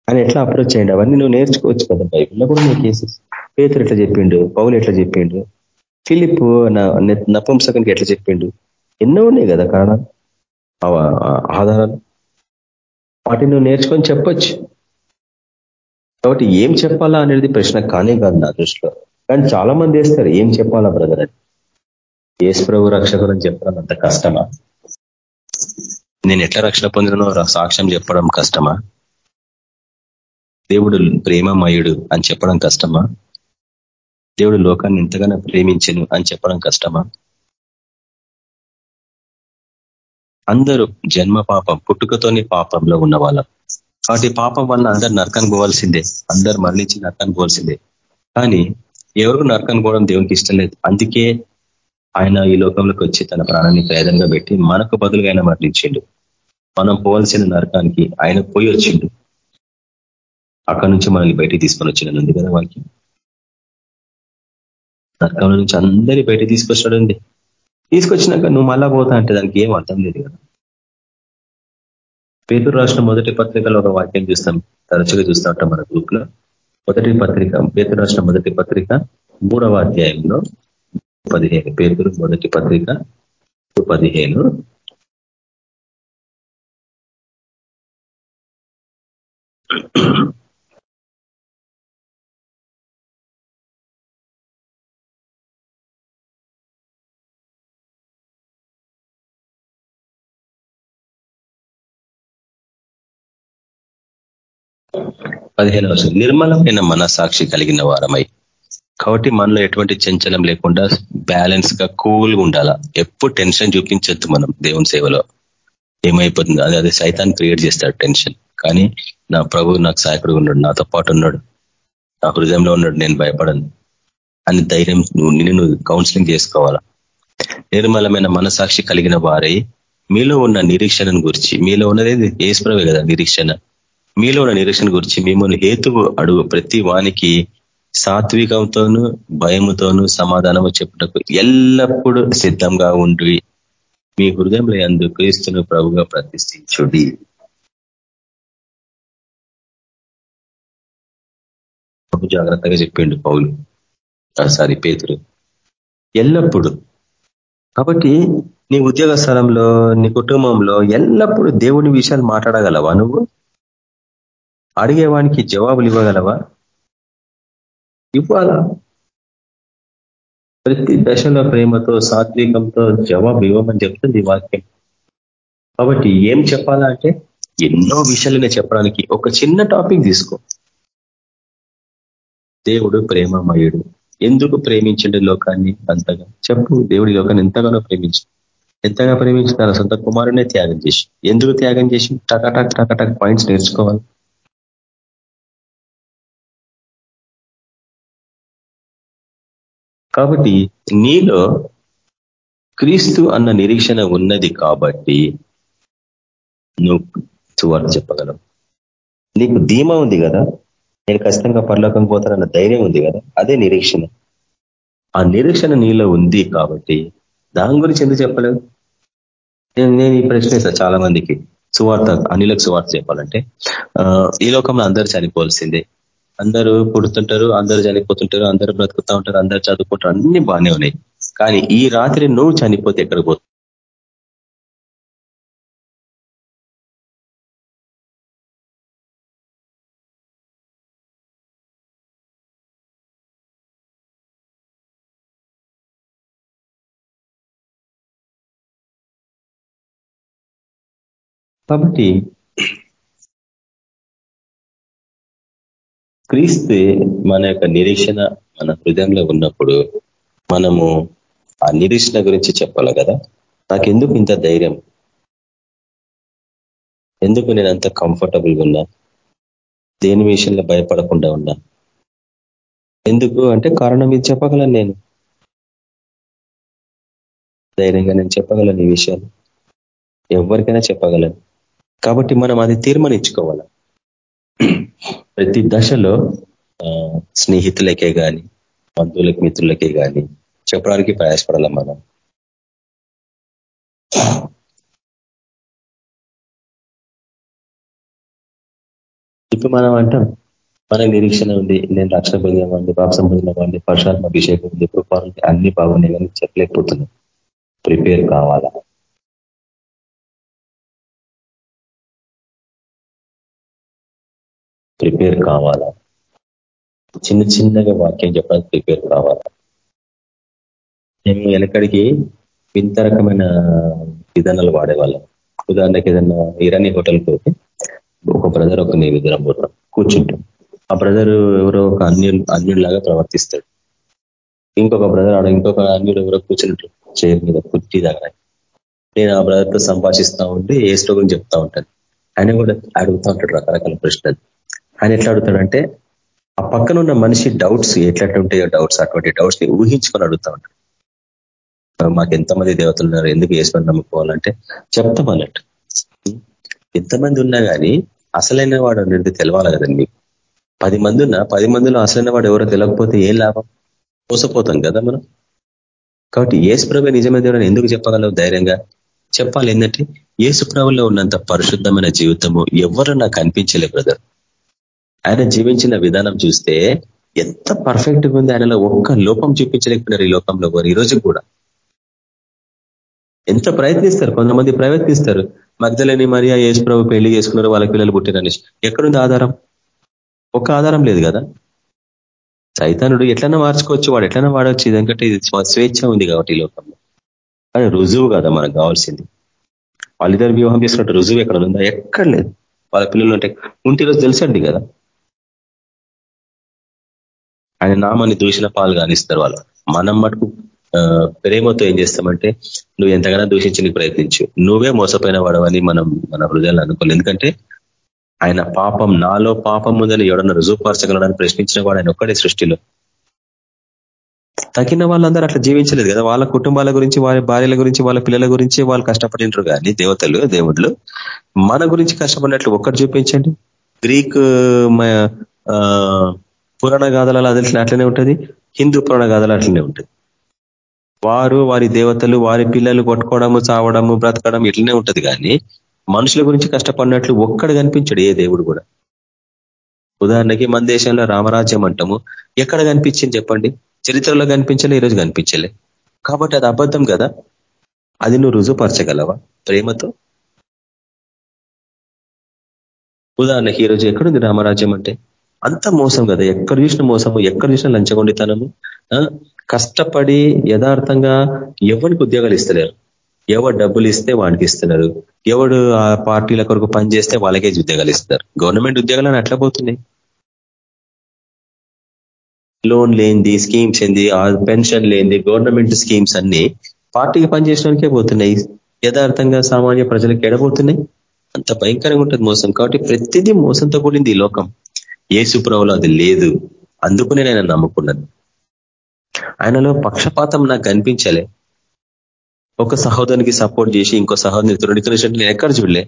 అని ఎట్లా అప్రోచ్ చేయండి? అవన్నీ నువ్వు నేర్చుకోవచ్చు కదా బైబిల్లో. కూడా నీకు కేసెస్ పేతురు ఎట్లా చెప్పిండు? పౌలు ఎట్లా చెప్పిండు? ఫిలిప్ నపుంసకనికి ఎట్లా చెప్పిండు? ఎన్నో ఉన్నాయి కదా కారణాలు. ఆధారాలు. వాటిని నువ్వు నేర్చుకొని చెప్పొచ్చు. కాబట్టి ఏం చెప్పాలా అనేది ప్రశ్న కానే కాదు నా దృష్టిలో. కానీ చాలా మంది వేస్తారు ఏం చెప్పాలా బ్రదర్? అని. ఏసు ప్రభు రక్షకుడు అని చెప్పడం అంత కష్టమా? నేను ఎట్లా రక్షణ పొందినో సాక్ష్యం చెప్పడం కష్టమా? దేవుడు ప్రేమమయుడు అని చెప్పడం కష్టమా? దేవుడు లోకాన్ని ఎంతగానో ప్రేమించను అని చెప్పడం కష్టమా? అందరూ జన్మ పాపం పుట్టుకతోనే పాపంలో ఉన్న వాళ్ళం కాబట్టి పాపం వల్ల అందరు నరకానికి పోవాల్సిందే. అందరు మరణించి నరకానికి పోవాల్సిందే. కానీ ఎవరు నరకానికి పోవడం దేవునికి ఇష్టం లేదు. అందుకే ఆయన ఈ లోకంలోకి వచ్చి తన ప్రాణాన్ని ప్రయోజనంగా పెట్టి మనకు బదులుగా ఆయన మరణించిండు. మనం పోవాల్సిన నరకానికి. ఆయన పోయి వచ్చిండు. అక్కడి నుంచి మనల్ని బయటికి తీసుకొని వచ్చిన ఉంది కదా వాక్యం నరకంలో నుంచి అందరి బయట తీసుకొచ్చినాడు ఉంది తీసుకొచ్చినాక నువ్వు మళ్ళా పోతా అంటే దానికి ఏం అర్థం లేదు కదా. పేతురు రాష్ట్ర మొదటి పత్రికలో ఒక వాక్యం చూస్తాం. తరచుగా చూస్తూ ఉంటాం మన గ్రూప్లో మొదటి పత్రిక పేదరు రాష్ట్ర మొదటి పత్రిక మూడవ అధ్యాయంలో పదిహేను. పేతురు మొదటి పత్రిక పదిహేను. పదిహేను వర్షం. నిర్మలమైన మనసాక్షి కలిగిన వారమై. కాబట్టి మనలో ఎటువంటి చంచలం లేకుండా బ్యాలెన్స్గా కూల్గా ఉండాలా? ఎప్పుడు టెన్షన్ చూపించొద్దు మనం దేవుని సేవలో. ఏమైపోతుంది? అది అది సైతాన్ని క్రియేట్ చేస్తాడు టెన్షన్. కానీ నా ప్రభు నాకు సహాయకుడు ఉన్నాడు నాతో పాటు ఉన్నాడు. నా హృదయంలో ఉన్నాడు నేను భయపడను. అని ధైర్యం నిన్ను నువ్వు కౌన్సిలింగ్ చేసుకోవాలా? నిర్మలమైన మనసాక్షి కలిగిన వారై మీలో ఉన్న నిరీక్షణను గురించి మీలో ఉన్నది ఏసుప్రవే కదా నిరీక్షణ. మీలో ఉన్న నిరీక్షణ గురించి మిమ్మల్ని హేతువు అడుగు ప్రతి వానికి సాత్వికంతోనూ భయముతోనూ సమాధానము చెప్పుటకు ఎల్లప్పుడూ సిద్ధంగా ఉండి. మీ హృదయంలో అందు క్రీస్తును ప్రభుగా ప్రతిష్ఠించుడి. ప్రభు జాగ్రత్తగా చెప్పిండు పౌలు సారీ పేతురు. ఎల్లప్పుడు. కాబట్టి నీ ఉద్యోగ స్థలంలో నీ కుటుంబంలో ఎల్లప్పుడూ దేవుని విషయాలు మాట్లాడగలవా నువ్వు? అడిగేవానికి జవాబులు ఇవ్వగలవా? ఇవ్వాలా? ప్రతి దశలో ప్రేమతో సాత్వికంతో జవాబు ఇవ్వమని చెప్తుంది వాక్యం. కాబట్టి ఏం చెప్పాలా అంటే ఎన్నో విషయాలు చెప్పడానికి ఒక చిన్న టాపిక్ తీసుకో. దేవుడు ప్రేమమయుడు. ఎందుకు ప్రేమించండి లోకాన్ని అంతగా? చెప్పు దేవుడి లోకాన్ని ఎంతగానో ప్రేమించు. ఎంతగా ప్రేమించి తన సొంత కుమారునే త్యాగం చేసి. ఎందుకు త్యాగం చేసి? టకటక్ టకటక్ పాయింట్స్ నేర్చుకోవాలి. కాబట్టి నీలో క్రీస్తు అన్న నిరీక్షణ ఉన్నది కాబట్టి నువ్వు సువార్త చెప్పగలవు. నీకు ధీమా ఉంది కదా? నేను ఖచ్చితంగా పరలోకం పోతానన్న ధైర్యం ఉంది కదా? అదే నిరీక్షణ. ఆ నిరీక్షణ నీలో ఉంది కాబట్టి దాని గురించి ఎందుకు చెప్పలేదు నేను నేను ఈ ప్రశ్న ఇస్తాను చాలా మందికి సువార్త అనిలకు సువార్త చెప్పాలంటే ఈ లోకంలో అందరూ చనిపోవాల్సిందే. అందరూ పుడుతుంటారు అందరూ చనిపోతుంటారు అందరూ బ్రతుకుతూ ఉంటారు అందరూ చదువుకుంటారు అన్ని బాగానే ఉన్నాయి. కానీ ఈ రాత్రి నువ్వు చనిపోతే ఎక్కడ పోతుంది కాబట్టి క్రీస్తు మన యొక్క నిరీక్షణ మన హృదయంలో ఉన్నప్పుడు మనము ఆ నిరీక్షణ గురించి చెప్పాలి కదా? నాకెందుకు ఇంత ధైర్యం? ఎందుకు నేను అంత కంఫర్టబుల్గా ఉన్నా? దేని విషయంలో భయపడకుండా ఉన్నా? ఎందుకు అంటే కారణం ఇది చెప్పగలను నేను. ధైర్యంగా నేను చెప్పగలను ఈ విషయాలు. ఎవరికైనా చెప్పగలను. కాబట్టి మనం అది తీర్మానించుకోవాలి. ప్రతి దశలో స్నేహితులకే కానీ బంధువులకి మిత్రులకే కానీ చెప్పడానికి ప్రయాసపడాల మనం? ఇప్పుడు మనం అంటాం మన నిరీక్షణ ఉంది నేను రక్షణ పొందినవాడిని బాప్సం పొందినవాడిని పరుషాత్మ అభిషేకం ఉంది కృపాలు అన్ని బాగున్నాయి కానీ చెప్పలేకపోతున్నాం. ప్రిపేర్ కావాలా? ప్రిపేర్ కావాలా? చిన్న చిన్నగా వాక్యం చెప్పడానికి ప్రిపేర్ కావాలా? మేము వెనకడికి వింత రకమైన విధానాలు వాడేవాళ్ళం. ఉదాహరణకి ఏదన్నా ఇరానీ హోటల్కి పోతే ఒక బ్రదర్ ఒక నీ విధానం పోతాం కూర్చుంటాం. ఆ బ్రదర్ ఎవరో ఒక అన్యుడు అన్యుడిలాగా ప్రవర్తిస్తాడు. ఇంకొక బ్రదర్ ఆడ ఇంకొక అన్యుడు ఎవరో కూర్చుంటాడు చైర్ మీద కుర్చీ దగ్గర నేను ఆ బ్రదర్తో సంభాషిస్తూ ఉంటే ఏ స్టోగుని చెప్తా ఉంటాను. ఆయన కూడా అడుగుతూ ఉంటాడు రకరకాల ప్రశ్నలు. ఆయన ఎట్లా అడుగుతాడంటే ఆ పక్కన ఉన్న మనిషి డౌట్స్ ఎట్లాంటి ఉంటాయో డౌట్స్ అటువంటి డౌట్స్ని ఊహించుకొని అడుగుతా ఉంటాడు మాకు ఎంతమంది దేవతలు ఉన్నారు? ఎందుకు ఏసుకొని నమ్ముకోవాలంటే చెప్తాం అన్నట్టు. ఎంతమంది ఉన్నా కానీ అసలైన వాడు అనేది తెలవాలి కదండి. పది మంది ఉన్నా పది మందిలో అసలైన వాడు ఎవరో తెలియకపోతే ఏం లాభం? మోసపోతాం కదా మనం. కాబట్టి ఏసుప్రభ నిజమైన దేవుడు ఎందుకు చెప్పగలవు ధైర్యంగా? చెప్పాలి ఏంటంటే ఏసుప్రభలో ఉన్నంత పరిశుద్ధమైన జీవితము ఎవరు నాకు అనిపించలే బ్రదర్. ఆయన జీవించిన విధానం చూస్తే ఎంత పర్ఫెక్ట్గా ఉంది ఆయనలో ఒక్క లోపం చూపించలేకపోయినారు ఈ లోకంలో ఈ రోజు కూడా. ఎంత ప్రయత్నిస్తారు? కొంతమంది ప్రయత్నిస్తారు. మగ్ధలేని మరియా యేసు ప్రభు పెళ్ళి చేసుకున్నారు వాళ్ళ పిల్లలు పుట్టినని ఎక్కడుంది ఆధారం? ఒక్క ఆధారం లేదు కదా? సైతానుడు ఎట్లన్నా మార్చుకోవచ్చు వాడు ఎట్లన్నా వాడవచ్చు ఎందుకంటే ఇది స్వేచ్ఛ ఉంది కాబట్టి ఈ లోకంలో. కానీ రుజువు కదా మనకు కావాల్సింది. వాళ్ళిద్దరు వివాహం చేసినట్టు రుజువు ఎక్కడ ఉందా ఎక్కడ లేదు వాళ్ళ పిల్లలు ఉంటే ఉంటే రోజు తెలుసండి కదా? ఆయన నామాన్ని దూషణ పాలు కానిస్తారు వాళ్ళు. మనం మటుకు ప్రేమతో ఏం చేస్తామంటే నువ్వు ఎంతగానో దూషించడానికి ప్రయత్నించు. నువ్వే మోసపోయిన వాడవని మనం మన హృదయాలు అనుకోలేదు. ఎందుకంటే ఆయన పాపం నాలో పాపం ఉందని ఎవడన్నా రుజువుపరచగలడని ప్రశ్నించిన వాడు ఆయన ఒక్కడే సృష్టిలో. తగిన వాళ్ళందరూ అట్లా జీవించలేదు కదా. వాళ్ళ కుటుంబాల గురించి వాళ్ళ భార్యల గురించి వాళ్ళ పిల్లల గురించి వాళ్ళు కష్టపడినరు కానీ దేవతలు దేవుళ్ళు. మన గురించి కష్టపడినట్లు ఒక్కటి చూపించండి. గ్రీక్ పురాణ గాథలలో అది అట్లనే ఉంటుంది. హిందూ పురాణ గాథలు అట్లనే ఉంటుంది. వారు వారి దేవతలు వారి పిల్లలు కొట్టుకోవడము చావడము బ్రతకడం ఇట్లనే ఉంటది కానీ మనుషుల గురించి కష్టపడినట్లు ఒక్కడ కనిపించడు ఏ దేవుడు కూడా. ఉదాహరణకి మన దేశంలో రామరాజ్యం అంటాము. ఎక్కడ కనిపించింది చెప్పండి? చరిత్రలో కనిపించలే ఈరోజు కనిపించలే. కాబట్టి అది అబద్ధం కదా? అది నువ్వు రుజుపరచగలవా ప్రేమతో? ఉదాహరణకి ఈరోజు ఎక్కడుంది రామరాజ్యం అంటే? అంత మోసం కదా. ఎక్కడ చూసిన మోసము ఎక్కడ చూసిన లంచగొండితనము కష్టపడి యథార్థంగా ఎవరికి ఉద్యోగాలు ఇస్తలేరు. ఎవరు డబ్బులు ఇస్తే వాడికి ఇస్తున్నారు. ఎవడు ఆ పార్టీల కొరకు పనిచేస్తే వాళ్ళకే ఉద్యోగాలు ఇస్తారు గవర్నమెంట్ ఉద్యోగాలు అట్లా పోతున్నాయి. లోన్ లేనిది స్కీమ్స్ ఏంది ఆ పెన్షన్ లేనిది గవర్నమెంట్ స్కీమ్స్ అన్ని పార్టీకి పనిచేసడానికే పోతున్నాయి. యథార్థంగా సామాన్య ప్రజలకు ఎడబోతున్నాయి. అంత భయంకరంగా ఉంటుంది మోసం. కాబట్టి ప్రతిదీ మోసంతో కూడింది ఈ లోకం. ఏ సుప్రభులో అది లేదు. అందుకునే నేను నమ్ముకున్నాను. ఆయనలో పక్షపాతం నాకు కనిపించలే. ఒక సహోదరునికి సపోర్ట్ చేసి ఇంకో సహోదరుని తృణీకరించినట్టు నేను ఎక్కడ చూడలే.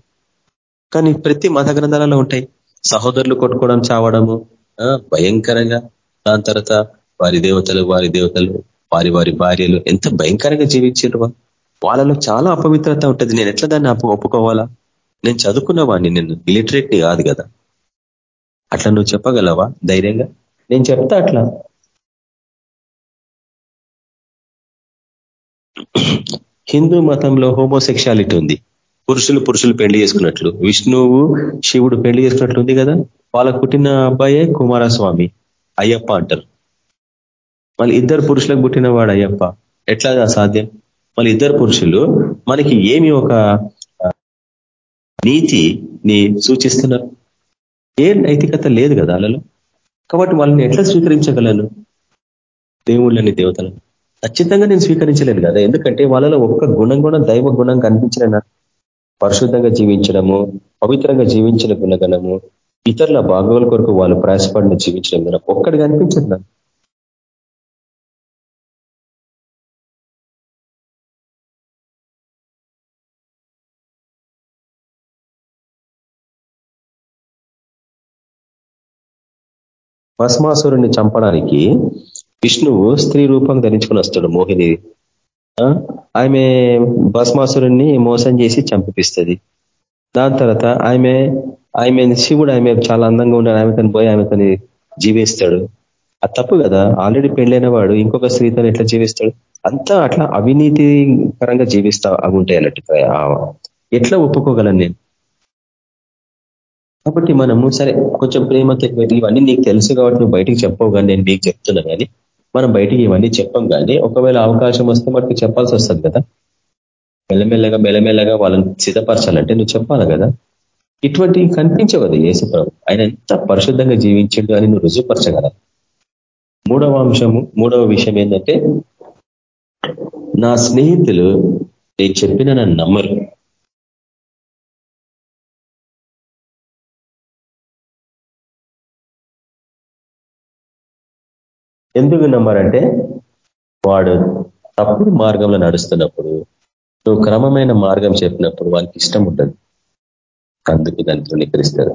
కానీ ప్రతి మత గ్రంథాలలో ఉంటాయి. సహోదరులు కొట్టుకోవడం చావడము భయంకరంగా. దాని తర్వాత వారి దేవతలు వారి దేవతలు వారి వారి భార్యలు ఎంత భయంకరంగా జీవించారు వాళ్ళలో చాలా అపవిత్రత ఉంటుంది. నేను ఎట్లా దాన్ని ఒప్పుకోవాలా నేను చదువుకున్న వాడిని. నేను ని కాదు కదా. అట్లా నువ్వు చెప్పగలవా? ధైర్యంగా? నేను చెప్తా అట్లా. హిందూ మతంలో హోమోసెక్షాలిటీ ఉంది. పురుషులు పురుషులు పెళ్ళి చేసుకున్నట్లు. విష్ణువు శివుడు పెళ్ళి చేసుకున్నట్లు ఉంది కదా? వాళ్ళకు పుట్టిన అబ్బాయే కుమారస్వామి అయ్యప్ప అంటారు. మళ్ళీ ఇద్దరు పురుషులకు పుట్టిన వాడు అయ్యప్ప. ఎట్లా సాధ్యం? మళ్ళీ ఇద్దరు పురుషులు మనకి ఏమి ఒక నీతిని సూచిస్తున్నారు? ఏ నైతికత లేదు కదా అలలో? కాబట్టి వాళ్ళని ఎట్లా స్వీకరించగలను? దేవుళ్ళని దేవతలను. ఖచ్చితంగా నేను స్వీకరించలేను కదా. ఎందుకంటే వాళ్ళలో ఒక్క గుణం కూడా దైవ గుణం కనిపించలేనా? పరిశుద్ధంగా జీవించడము పవిత్రంగా జీవించిన గుణగణము ఇతరుల భాగముల కొరకు వాళ్ళు ప్రయాసపడిన జీవించడం కదా. ఒక్కడు కనిపించదు నాకు భస్మాసురుణ్ణి చంపడానికి విష్ణువు స్త్రీ రూపం ధరించుకుని వస్తాడు మోహిని. ఆమె భస్మాసురుణ్ణి మోసం చేసి చంపిపిస్తుంది. దాని తర్వాత ఆమె ఆమె శివుడు ఆమె చాలా అందంగా ఉన్నాడు ఆమె పోయి ఆమె జీవిస్తాడు. అది తప్పు కదా. ఆల్రెడీ పెళ్ళైన వాడు ఇంకొక స్త్రీతో ఎట్లా జీవిస్తాడు? అంతా అట్లా అవినీతికరంగా జీవిస్తా అవి ఉంటాయి అన్నట్టు. ఎట్లా ఒప్పుకోగలను నేను? కాబట్టి మనము సరే కొంచెం ప్రేమతో ఇవన్నీ నీకు తెలుసు కాబట్టి నువ్వు బయటికి చెప్పవు కానీ నేను నీకు చెప్తున్నా కానీ మనం బయటికి ఇవన్నీ చెప్పం కానీ ఒకవేళ అవకాశం వస్తే మనకి చెప్పాల్సి వస్తుంది కదా. మెల్లమెల్లగా మెల్లమెల్లగా వాళ్ళని సిద్ధపరచాలంటే నువ్వు చెప్పాలి కదా. ఇటువంటి కనిపించవు కదా యేసుప్రభు ఆయన ఎంత పరిశుద్ధంగా జీవించిండు అని నువ్వు రుజువుపరచగల మూడవ అంశము మూడవ విషయం ఏంటంటే నా స్నేహితులు నేను చెప్పిన నన్ను నమ్మరు. ఎందుకు నమ్మారంటే వాడు తప్పుడు మార్గంలో నడుస్తున్నప్పుడు నువ్వు క్రమమైన మార్గం చెప్పినప్పుడు వాళ్ళకి ఇష్టం ఉండదు. అందుకు దాన్ని తృణీకరిస్తారు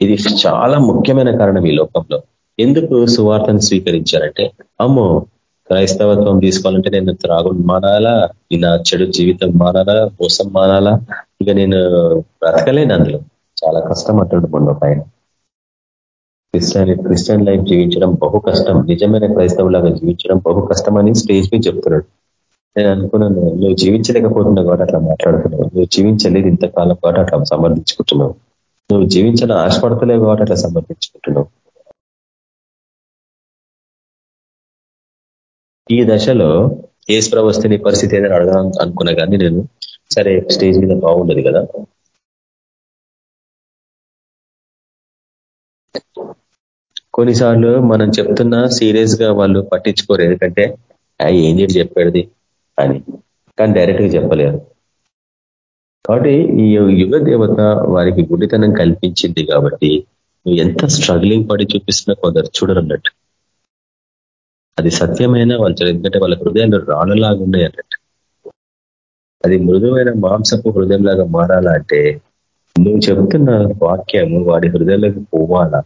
ఇది చాలా ముఖ్యమైన కారణం ఈ లోకంలో. ఎందుకు సువార్తను స్వీకరించారంటే అమ్మో క్రైస్తవత్వం తీసుకోవాలంటే నేను త్రాగుడు మానాలా? నా చెడు జీవితం మానాలా? మోసం మానాలా? ఇక నేను బ్రతకలేను అందులో. చాలా కష్టం అంటాడు మొన్న పైన క్రిస్టియన్ క్రిస్టియన్ లైఫ్ జీవించడం బహు కష్టం. నిజమైన క్రైస్తవులాగా జీవించడం బహు కష్టం అని స్టేజ్ మీద చెప్తున్నాడు. నేను అనుకున్నాను నువ్వు జీవించలేకపోతున్నావు కాబట్టి అట్లా మాట్లాడుతున్నావు. నువ్వు జీవించలేదు ఇంతకాలం కాబట్టి అట్లా సమర్థించుకుంటున్నావు నువ్వు జీవించాలని ఆశపడతలేవు కాబట్టి అట్లా సమర్థించుకుంటున్నావు ఈ దశలో ఏసు ప్రవస్తే నీ పరిస్థితి ఏదైనా అడగాలని అనుకున్నా కానీ నేను సరే స్టేజ్ మీద బాగుండదు కదా. కొన్నిసార్లు మనం చెప్తున్నా సీరియస్గా వాళ్ళు పట్టించుకోరు. ఎందుకంటే ఏం చెప్పి చెప్పాడుది అని. కానీ డైరెక్ట్గా చెప్పలేరు. కాబట్టి ఈ యుగ దేవత వారికి గుడితనం కల్పించింది కాబట్టి నువ్వు ఎంత స్ట్రగ్లింగ్ పడి చూపిస్తున్నా కొందరు చూడరన్నట్టు అది సత్యమైన వాళ్ళు ఎందుకంటే వాళ్ళ హృదయాలు రాళ్ళలాగా ఉన్నాయి అన్నట్టు. అది మృదువైన మాంసపు హృదయంలాగా మారాలంటే నువ్వు చెప్తున్న వాక్యము వాడి హృదయంలోకి పోవాలా?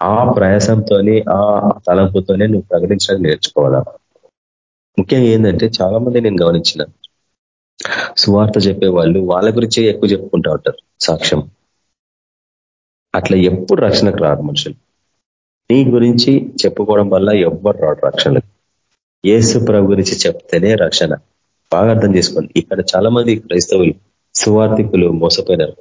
ఆ ప్రయాసంతోనే ఆ తలంపుతోనే నువ్వు ప్రకటించడానికి నేర్చుకోవాలా? ముఖ్యంగా ఏంటంటే చాలా మంది నేను గమనించిన సువార్త చెప్పే వాళ్ళు వాళ్ళ గురించే ఎక్కువ చెప్పుకుంటూ ఉంటారు సాక్ష్యం. అట్లా ఎప్పుడు రక్షణకు రారు మనుషులు. నీ గురించి చెప్పుకోవడం వల్ల ఎవ్వరు రాడు రక్షణకు ఏసు ప్రభు గురించి చెప్తేనే రక్షణ. బాగా అర్థం చేసుకోండి. ఇక్కడ చాలా మంది క్రైస్తవులు సువార్థికులు మోసపోయినారు.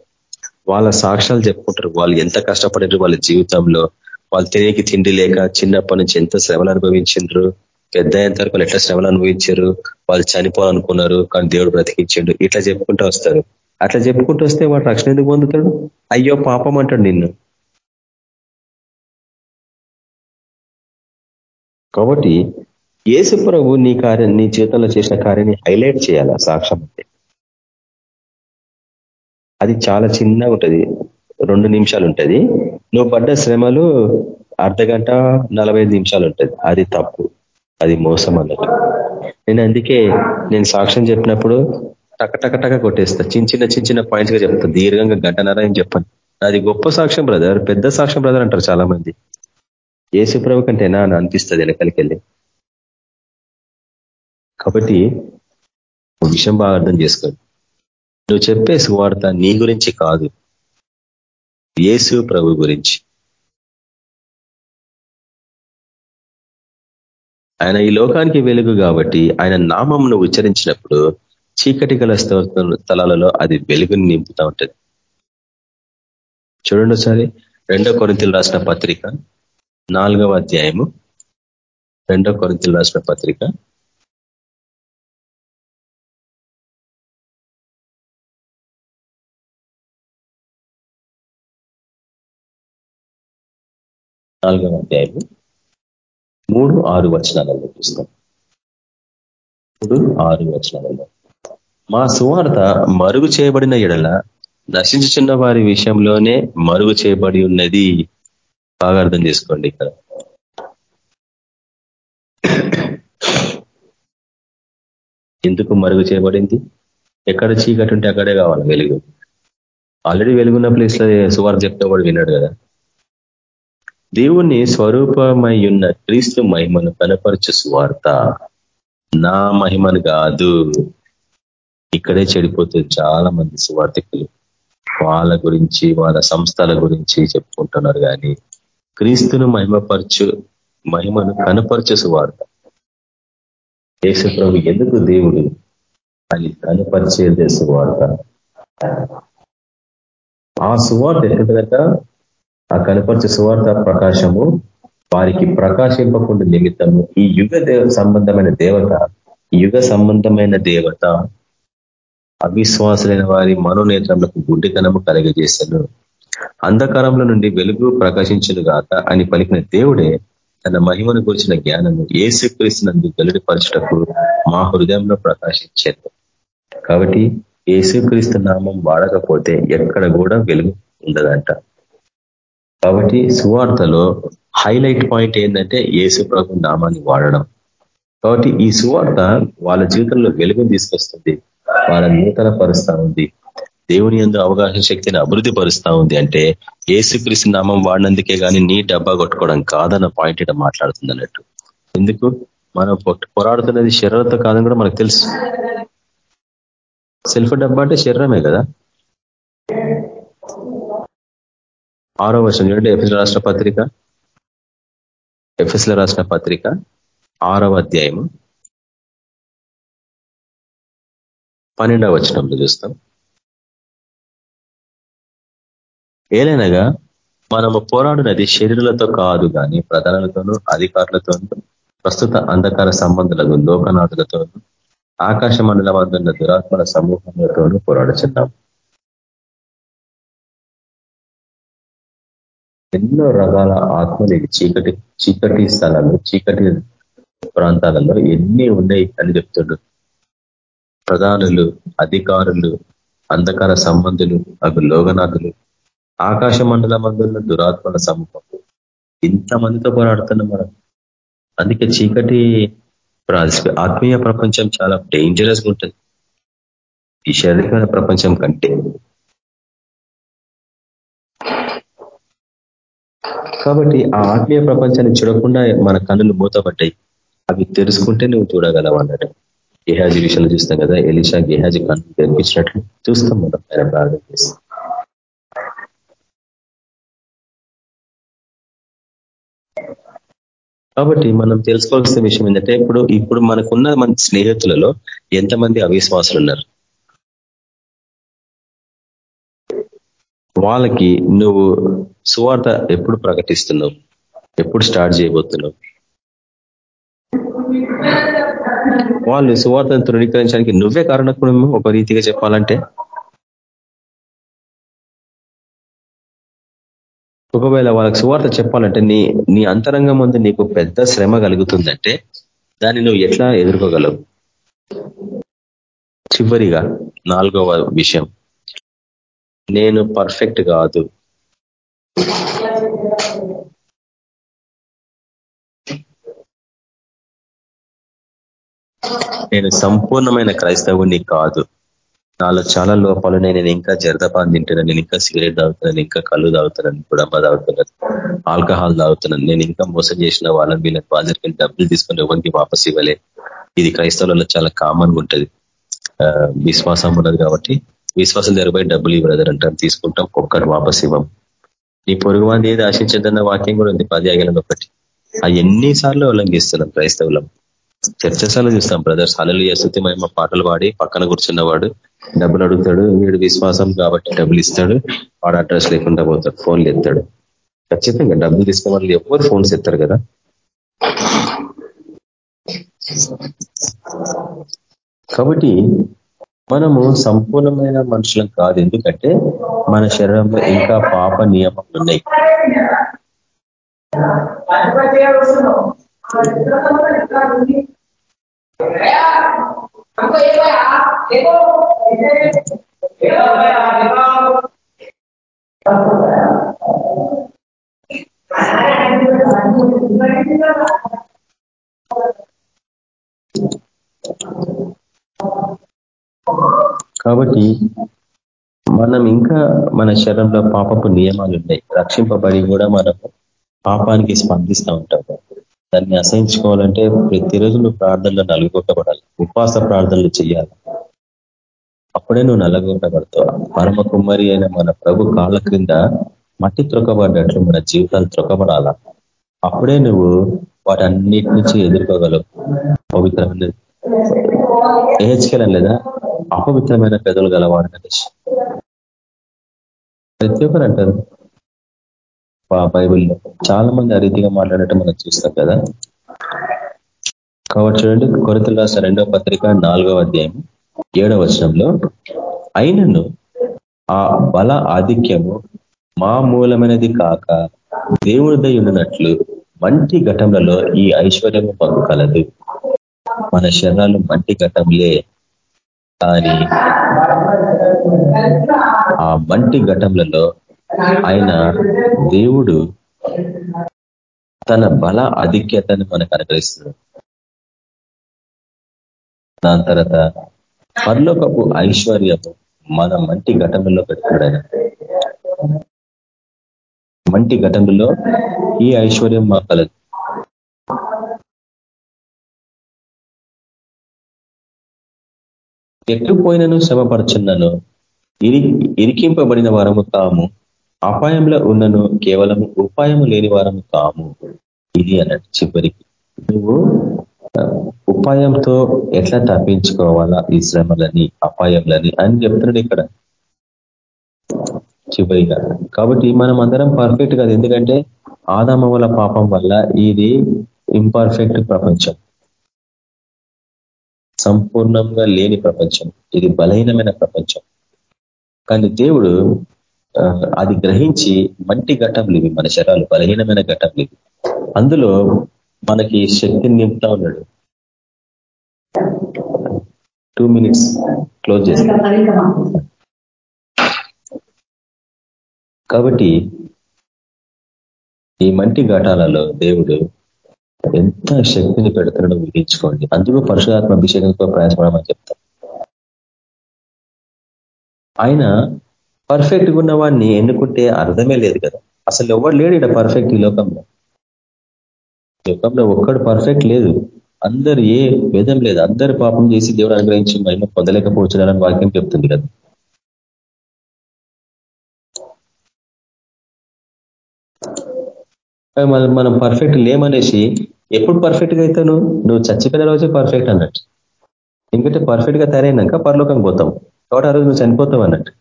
వాళ్ళ సాక్ష్యాలు చెప్పుకుంటారు. వాళ్ళు ఎంత కష్టపడారు వాళ్ళ జీవితంలో. వాళ్ళు తినేకి తిండి లేక చిన్నప్పటి నుంచి ఎంత శ్రమలు అనుభవించిండ్రు పెద్ద అయిన వరకు వాళ్ళు ఎట్లా శ్రమలు అనుభవించారు వాళ్ళు చనిపోవాలనుకున్నారు కానీ దేవుడు బ్రతికించిండు. ఇట్లా చెప్పుకుంటూ వస్తారు. అట్లా చెప్పుకుంటూ వస్తే వాడు రక్షణ ఎందుకు పొందుతాడు? అయ్యో పాపం అంటాడు నిన్ను. కాబట్టి ఏసు ప్రభు నీ కార్యం నీ జీవితంలో చేసిన కార్యాన్ని హైలైట్ చేయాలి సాక్ష్యం అంటే? అది చాలా చిన్నగా ఉంటుంది. రెండు నిమిషాలు ఉంటుంది నువ్వు పడ్డ శ్రమలు అర్ధ గంట నలభై నిమిషాలు ఉంటుంది అది తప్పు. అది మోసం అన్నట్టు. నేను అందుకే నేను సాక్ష్యం చెప్పినప్పుడు టక టక టక కొట్టేస్తా. చిన్న చిన్న చిన్న చిన్న పాయింట్స్గా చెప్తా. దీర్ఘంగా గంటన్నర అని చెప్పాను. అది గొప్ప సాక్ష్యం బ్రదర్ పెద్ద సాక్ష్యం బ్రదర్ అంటారు చాలా మంది ఏసుప్రభు కంటే నా అనిపిస్తుంది వెనకలికెళ్ళి కాబట్టి విషయం బాగా అర్థం చేసుకోండి నువ్వు చెప్పే సువార్త నీ గురించి కాదు. యేసు ప్రభు గురించి. ఆయన ఈ లోకానికి వెలుగు కాబట్టి ఆయన నామంను ఉచ్చరించినప్పుడు చీకటి గల స్థలాలలో అది వెలుగుని నింపుతా ఉంటుంది. చూడండి ఒకసారి. రెండో కొరింతలు రాసిన పత్రిక నాలుగవ అధ్యాయము. రెండో కొరింతలు రాసిన పత్రిక నాలుగవ అధ్యాయం మూడు ఆరు వచనాలలో చూస్తాం. మూడు ఆరు వచనాలలో. మా సువార్త మరుగు చేయబడిన ఎడల నశించుచున్న వారి విషయంలోనే మరుగు చేయబడి ఉన్నది. బాగా అర్థం చేసుకోండి ఇక్కడ. ఎందుకు మరుగు చేయబడింది? ఎక్కడ చీకటి ఉంటే అక్కడే కావాలి వెలుగు. ఆల్రెడీ వెలుగున్న ప్లేస్లో సువార్త చెప్తే వాడు విన్నాడు కదా. దేవుణ్ణి స్వరూపమై ఉన్న క్రీస్తు మహిమను కనపరచు సువార్త. నా మహిమను కాదు. ఇక్కడే చెడిపోతుంది చాలా మంది సువార్థికులు వాళ్ళ గురించి వాళ్ళ సంస్థల గురించి చెప్పుకుంటున్నారు కానీ క్రీస్తును మహిమపరచు మహిమను కనపరచు సువార్త. యేసు ఎందుకు దేవుడు అది కనపరిచేదే సువార్త? ఆ సువార్త ఎక్కడదట ఆ కనపరిచే సువార్త ప్రకాశము వారికి ప్రకాశింపకుండా నిమిత్తము. ఈ యుగ దేవ సంబంధమైన దేవత యుగ సంబంధమైన దేవత అవిశ్వాసులైన వారి మనోనేత్రములకు గుడ్డితనము కలగజేశాను అంధకారంలో నుండి వెలుగు ప్రకాశించను గాక అని పలికిన దేవుడే తన మహిమను గురించిన జ్ఞానము ఏసుక్రీస్తునందు వెలుడిపరచుటకు మా హృదయంలో ప్రకాశించారు కాబట్టి ఏసుక్రీస్తు నామం వాడకపోతే ఎక్కడ కూడా వెలుగు ఉండదంట. కాబట్టి సువార్తలో హైలైట్ పాయింట్ ఏంటంటే ఏసు ప్రభు నామాన్ని వాడడం. కాబట్టి ఈ సువార్త వాళ్ళ జీవితంలో వెలుగుని తీసుకొస్తుంది. వాళ్ళని నూతన పరుస్తా ఉంది. దేవుని ఎందు అవగాహన శక్తిని అభివృద్ధి పరుస్తా ఉంది అంటే ఏసుక్రీస్తు నామం వాడినందుకే కానీ నీ డబ్బా కొట్టుకోవడం కాదన్న పాయింట్ ఇక్కడ మాట్లాడుతుంది అన్నట్టు. ఎందుకు? మనం పోరాడుతున్నది శరీరంతో కాదని కూడా మనకు తెలుసు. సెల్ఫ్ డబ్బా అంటే శరీరమే కదా? ఆరో వర్షం చూడండి ఎఫ్ఎస్ రాష్ట్ర పత్రిక. ఎఫ్ఎస్ల రాష్ట్ర పత్రిక ఆరవ అధ్యాయము. పన్నెండవ వచనంలో చూస్తాం. ఏలైనగా మనము పోరాడినది శరీరాలతో కాదు కానీ ప్రధానులతోనూ అధికారులతోనూ ప్రస్తుత అంధకార సంబంధులకు లోకనాథులతోనూ ఆకాశ మండలం అందున్న దురాత్మల సమూహములతోనూ పోరాడుచున్నాము. ఎన్నో రకాల ఆత్మలు చీకటి చీకటి స్థలాలు చీకటి ప్రాంతాలలో ఎన్ని ఉన్నాయి అని చెప్తుడు. ప్రధానులు అధికారులు అంధకార సంబంధులు అవి లోగనాథులు ఆకాశ మండలం మందుల దురాత్మల సమూహం. ఇంతమందితో పోరాడుతున్నాం మనం. అందుకే చీకటి ఆత్మీయ ప్రపంచం చాలా డేంజరస్గా ఉంటుంది. ఈ శారీరకమైన ప్రపంచం కంటే కాబట్టి ఆ ఆత్మీయ ప్రపంచాన్ని చూడకుండా మన కన్నులు మూతపడ్డాయి. అవి తెలుసుకుంటే నువ్వు చూడగలవు అన్నట్టు. గేహాజీ విషయంలో చూస్తాం కదా ఎలిషా గేహాజీ కన్ను తెరిపించినట్లు చూస్తాం మనం. ఆయన ప్రార్థన చేసి. కాబట్టి మనం తెలుసుకోవాల్సిన విషయం ఏంటంటే ఇప్పుడు ఇప్పుడు మనకున్న మన స్నేహితులలో ఎంతమంది అవిశ్వాసులు ఉన్నారు? వాళ్ళకి నువ్వు సువార్త ఎప్పుడు ప్రకటిస్తున్నావు? ఎప్పుడు స్టార్ట్ చేయబోతున్నావు? వాళ్ళు సువార్తను తృణీకరించడానికి నువ్వే కారణకుడు ఒక రీతిగా చెప్పాలంటే? ఒకవేళ వాళ్ళకి సువార్త చెప్పాలంటే నీ నీ అంతరంగం ముందు నీకు పెద్ద శ్రమ కలుగుతుందంటే దాన్ని నువ్వు ఎట్లా ఎదుర్కోగలవు? చివరిగా నాలుగవ విషయం. నేను పర్ఫెక్ట్ కాదు. నేను సంపూర్ణమైన క్రైస్తవుని కాదు. నాలో చాలా లోపాలు నేను ఇంకా జరదపాన్ తింటున్నాను. నేను ఇంకా సిగరెట్ తాగుతున్నాను. ఇంకా కళ్ళు తాగుతున్నాను. గుడమ్మ తాగుతున్నాను ఆల్కహాల్ తాగుతున్నాను. నేను ఇంకా మోసం చేసిన వాళ్ళని వీళ్ళని బాధ్యతకి డబ్బులు తీసుకొని ఎవరికి వాపస్ ఇవ్వలే. ఇది క్రైస్తవులలో చాలా కామన్ ఉంటుంది. విశ్వాసం ఉన్నది కాబట్టి విశ్వాసం జరిగిపోయి డబ్బులు ఇవ్వలేదని అంటాం తీసుకుంటాం ఒక్కటి వాపస్ ఇవ్వం. నీ పొరుగు మంది ఏది ఆశించద్దన్న వాక్యం కూడా ఉంది పది ఒకటి. ఆ ఎన్నిసార్లు ఉల్లంఘిస్తున్నాం క్రైస్తవులం. చర్చసాలు చూస్తాం బ్రదర్స్. అలలు చేస్తే మేము పాటలు పాడి పక్కన కూర్చున్నవాడు డబ్బులు అడుగుతాడు వీడు విశ్వాసం కాబట్టి డబ్బులు ఇస్తాడు వాడు అడ్రస్ లేకుండా పోతాడు ఫోన్లు ఎత్తాడు. ఖచ్చితంగా డబ్బులు తీసుకున్న వాళ్ళు ఎవరు ఫోన్స్ ఎత్తారు కదా. కాబట్టి మనము సంపూర్ణమైన మనుషులం కాదు. ఎందుకంటే మన శరీరంలో ఇంకా పాప నియమాలు ఉన్నాయి. కాబట్టి మనం ఇంకా మన శరీరంలో పాపపు నియమాలు ఉన్నాయి. రక్షింపబడి కూడా మనం పాపానికి స్పందిస్తూ ఉంటాం. దాన్ని అసహించుకోవాలంటే ప్రతిరోజు నువ్వు ప్రార్థనలో నలుగొట్టబడాలి ఉపవాస ప్రార్థనలు చేయాలి అప్పుడే నువ్వు నలగొట్టబడతావు పరమ కుమ్మరి అయిన మన ప్రభు కాళ్ళ క్రింద మట్టి త్రొక్కబడ్డట్లు మన జీవితాలు త్రొక్కబడాలా? అప్పుడే నువ్వు వాటన్నిటి నుంచి ఎదుర్కోగలవు. పవిత్రమైన ఏహెచ్కెళ్ళం లేదా? అపవిత్రమైన పెదవులు గలవాడు ప్రతి ఒక్కరు అంటారు. బైబిల్లో చాలా మంది ఆ రీతిగా మాట్లాడటం మనం చూస్తాం కదా. కాబట్టి చూడండి కొరతలు రాసిన రెండవ పత్రిక నాలుగవ అధ్యాయం ఏడవ వచనంలో అయినను ఆ బల ఆధిక్యము మా మూలమైనది కాక దేవుడిదై ఉన్నట్లు మంటి ఘటంలలో ఈ ఐశ్వర్యము పంపు కలదు మన శరీరాలు మంటి ఘటంలే కానీ ఆ మంటి ఘటంలలో ఆయన దేవుడు తన బల ఆధిక్యతను మనకు అనుగ్రహిస్తున్నాడు. దాని తర్వాత పర్లోకపు ఐశ్వర్యము మన మంటి ఘటనలో పెట్టుకున్నాడు ఆయన. మంటి ఘటనలో ఈ ఐశ్వర్యం మా కలదు. ఎట్లు పోయినను శ్రమపరచున్నాను. ఇరి ఇరికింపబడిన వారము తాము. అపాయంలో ఉన్నను కేవలం ఉపాయము లేని వారము తాము. ఇది అన్నట్టు చివరికి. నువ్వు ఉపాయంతో ఎట్లా తప్పించుకోవాలా ఈ శ్రమలని అపాయంలని అని చెప్తున్నాడు ఇక్కడ. చివరిగా. కాబట్టి మనం అందరం పర్ఫెక్ట్ కాదు. ఎందుకంటే ఆదామవల పాపం వల్ల ఇది ఇంపర్ఫెక్ట్ ప్రపంచం. సంపూర్ణంగా లేని ప్రపంచం. ఇది బలహీనమైన ప్రపంచం. కానీ దేవుడు అది గ్రహించి మంటి ఘటంలు ఇవి మన శరాలు బలహీనమైన ఘటంలు ఇవి. అందులో మనకి శక్తిని నింపుతా ఉన్నాడు. టూ మినిట్స్ క్లోజ్ చేస్తాం కాబట్టి ఈ మంటి ఘటాలలో దేవుడు ఎంత శక్తిని పెడుతున్నాడో ఊహించుకోండి. అందుకు పరశురాత్మ అభిషేకంతో ప్రయాసపడమని చెప్తారు ఆయన పర్ఫెక్ట్గా ఉన్న వాడిని ఎన్నుకుంటే అర్థమే లేదు కదా. అసలు ఎవరు లేడు ఇక్కడ పర్ఫెక్ట్ ఈ లోకంలో. లోకంలో ఒక్కడు పర్ఫెక్ట్ లేదు. అందరు ఏ భేదం లేదు. అందరు పాపం చేసి దేవుడు అనుగ్రహించి మహిమ పొందలేకపోతున్నారని వాక్యం చెప్తుంది కదా. మనం పర్ఫెక్ట్ లేమనేసి ఎప్పుడు పర్ఫెక్ట్గా అవుతాను నువ్వు చచ్చిపోయిన రోజే పర్ఫెక్ట్ అన్నట్టు. ఎందుకంటే పర్ఫెక్ట్గా తయారైనాక పరలోకం పోతాం కాబట్టి ఆ రోజు నువ్వు చనిపోతావు అన్నట్టు.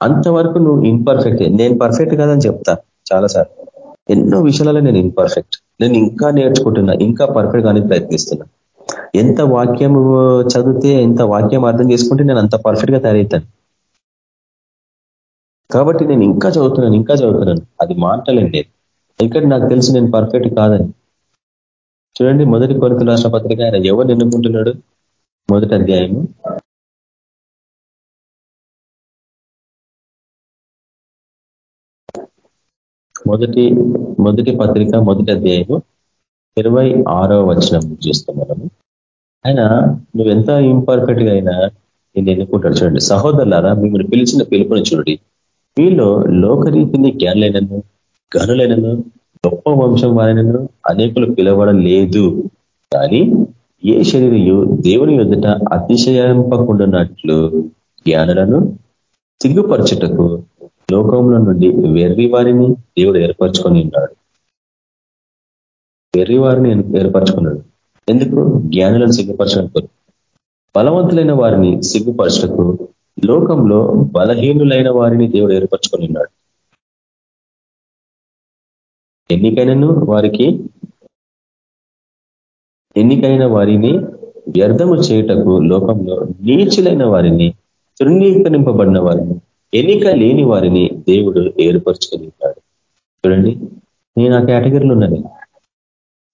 అంతవరకు నువ్వు ఇన్పర్ఫెక్ట్ నేను పర్ఫెక్ట్ కాదని చెప్తా చాలాసార్లు. ఎన్నో విషయాలలో నేను ఇన్పర్ఫెక్ట్ నేను ఇంకా నేర్చుకుంటున్నా ఇంకా పర్ఫెక్ట్ కానీ ప్రయత్నిస్తున్నా. ఎంత వాక్యం చదివితే ఎంత వాక్యం అర్థం చేసుకుంటే నేను అంత పర్ఫెక్ట్గా తయారవుతాను కాబట్టి నేను ఇంకా చదువుతున్నాను ఇంకా చదువుతున్నాను. అది మాటలేం ఇక్కడ నాకు తెలిసి నేను పర్ఫెక్ట్ కాదని. చూడండి మొదటి కొరకు రాష్ట్ర పత్రిక ఆయన ఎవరు ఎన్నుకుంటున్నాడు? మొదటి అధ్యాయము. మొదటి మొదటి పత్రిక మొదటి అధ్యాయము ఇరవై ఆరో వచనం చూస్తాం మనము. ఆయన నువ్వెంత ఇంపర్ఫెక్ట్గా అయినా నేను ఎన్నుకుంటాడు. చూడండి సహోదరులారా మిమ్మల్ని పిలిచిన పిలుపుని చూడండి. వీళ్ళు లోకరీతిని జ్ఞానులైనను గనులైనను గొప్ప వంశం వారినను అనేకులు పిలవడం లేదు కానీ ఏ శరీరయు దేవుని ఎదుట అతిశయింపకుండానట్లు జ్ఞానులను సిగ్గుపరచుటకు లోకంలో నుండి వెర్రి వారిని దేవుడు ఏర్పరచుకొని ఉన్నాడు. వెర్రి వారిని ఏర్పరచుకున్నాడు. ఎందుకు? జ్ఞానులను సిగ్గుపరచడానికి బలవంతులైన వారిని సిగ్గుపరచటకు లోకంలో బలహీనులైన వారిని దేవుడు ఏర్పరచుకొని ఉన్నాడు. ఎన్నికైనను వారికి ఎన్నికైన వారిని వ్యర్థము చేయుటకు లోకంలో నీచులైన వారిని తృణీకరింపబడిన వారిని ఎన్నిక లేని వారిని దేవుడు ఏర్పరచుకొని ఉన్నాడు. చూడండి నేను ఆ కేటగిరీలో ఉన్నాను.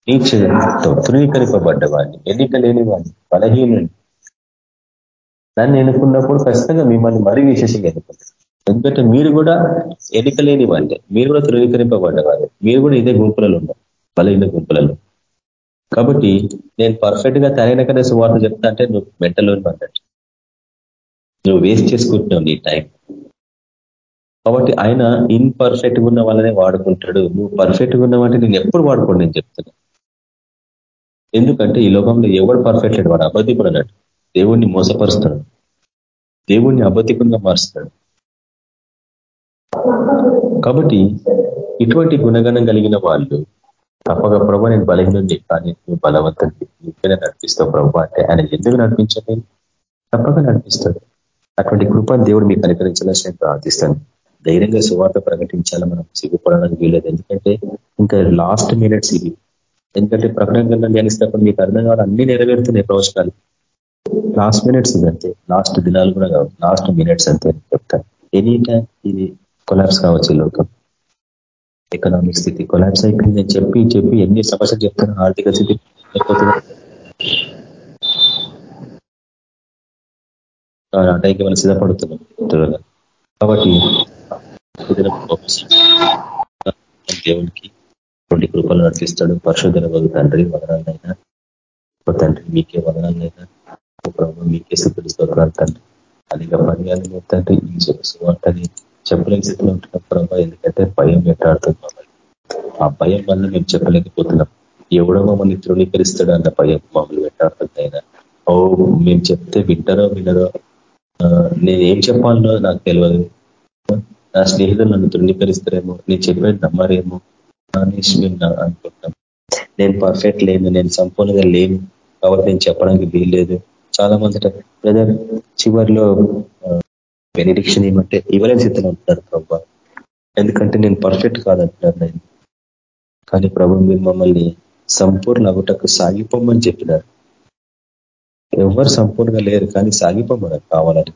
తృణీకరింపబడ్డ తృణీకరింపబడ్డవాడిని ఎన్నిక లేని వాడిని బలహీనుని దాన్ని ఎన్నుకున్నప్పుడు ఖచ్చితంగా మిమ్మల్ని మరీ విశేషంగా ఎన్నుకుంటారు. ఎందుకంటే మీరు కూడా ఎన్నిక లేని వాళ్ళే. మీరు కూడా ధృవీకరింపబడ్డవారు. మీరు కూడా ఇదే గుంపులలో ఉన్నారు. బలహీన గుంపులలో. కాబట్టి నేను పర్ఫెక్ట్గా తరైనకనే సువార్త చెప్తా అంటే నువ్వు మెంటలో అన్నట్టు నువ్వు వేస్ట్ చేసుకుంటున్నావు నీ టైం కాబట్టి ఆయన ఇన్పర్ఫెక్ట్గా ఉన్న వాళ్ళనే వాడుకుంటాడు. నువ్వు పర్ఫెక్ట్గా ఉన్నావంటే నేను ఎప్పుడు వాడుకోండి నేను చెప్తున్నా. ఎందుకంటే ఈ లోకంలో ఎవడు పర్ఫెక్ట్ లేడు? వాడు అబద్ధికుడు అన్నట్టు. దేవుణ్ణి మోసపరుస్తాడు. దేవుణ్ణి అబద్ధికంగా మారుస్తాడు. కాబట్టి ఇటువంటి గుణగణం కలిగిన వాళ్ళు తప్పక ప్రభు నేను బలహీనండి కానీ నువ్వు బలవంతుడి నువ్వే నడిపిస్తావు ప్రభు అంటే ఆయన ఎందుకు నడిపించండి? తప్పక నడిపిస్తాడు. అటువంటి కృప దేవుడు మీకు అనుకరించాలని నేను ప్రార్థిస్తాను. ధైర్యంగా సువార్త ప్రకటించాలి మనం సిగ్గుపడడానికి వీలేదు ఎందుకంటే ఇంకా లాస్ట్ మినిట్స్ ఇవి. ఎందుకంటే ప్రకటన కన్నా ధ్యానిస్తున్నప్పుడు మీకు అర్థం కావాలి అన్ని నెరవేరుతున్నాయి ప్రవచనాలు. లాస్ట్ మినిట్స్ ఇది అంతే లాస్ట్ దినాలు కూడా కావు. లాస్ట్ మినిట్స్ అంతే చెప్తాను ఎనీ టైం ఇది కొలాబ్స్ కావచ్చు లోకం. ఎకనామిక్ స్థితి కొలాబ్స్ అయిపోయింది నేను చెప్పి చెప్పి ఎన్ని సమస్యలు చెప్తాను ఆర్థిక స్థితి అటైకి మనం సిద్ధపడుతున్నాం త్వరగా కాబట్టి దేవునికి రెండు కృపలు నడిపిస్తాడు పరిశోధన వదు తండ్రి వదనాలైనా తండ్రి మీకే వదనాలైనా ప్రభు మీకే స్థితులు స్తోత్రాలు తండ్రి అదిగా పర్యాలు తండ్రి ఈ సువార్తని చెప్పలేని స్థితిలో ఉంటున్న ప్రభావ ఎందుకంటే భయం వెంటాడుతుంది మమ్మల్ని ఆ భయం వల్ల మేము చెప్పలేకపోతున్నాం. ఎవడో మమ్మల్ని తృణీకరిస్తాడు అన్న భయం మమ్మల్ని వెంటాడుతుంది అయినా. ఓ మేము చెప్తే వింటారో వినరో నేను ఏం చెప్పాలనో నాకు తెలియదు నా స్నేహితులు నన్ను తృణీకరిస్తారేమో నేను చెప్పేది నమ్మరేమో అనేసి మేము అనుకుంటున్నాం. నేను పర్ఫెక్ట్ లేను నేను సంపూర్ణంగా లేను. కాబట్టి నేను చెప్పడానికి వీల్లేదు. చాలా మంది బ్రదర్ చివరిలో బెనిడిక్షన్ ఏమంటే ఇవ్వలేని స్థితిలో ఉంటున్నారు ప్రభు. ఎందుకంటే నేను పర్ఫెక్ట్ కాదంటున్నారు నేను. కానీ ప్రభు మీరు మమ్మల్ని సంపూర్ణ అగుటకు సాగిపోమని చెప్పినారు. ఎవరు సంపూర్ణంగా లేరు కానీ సాగిపోమని కావాలని.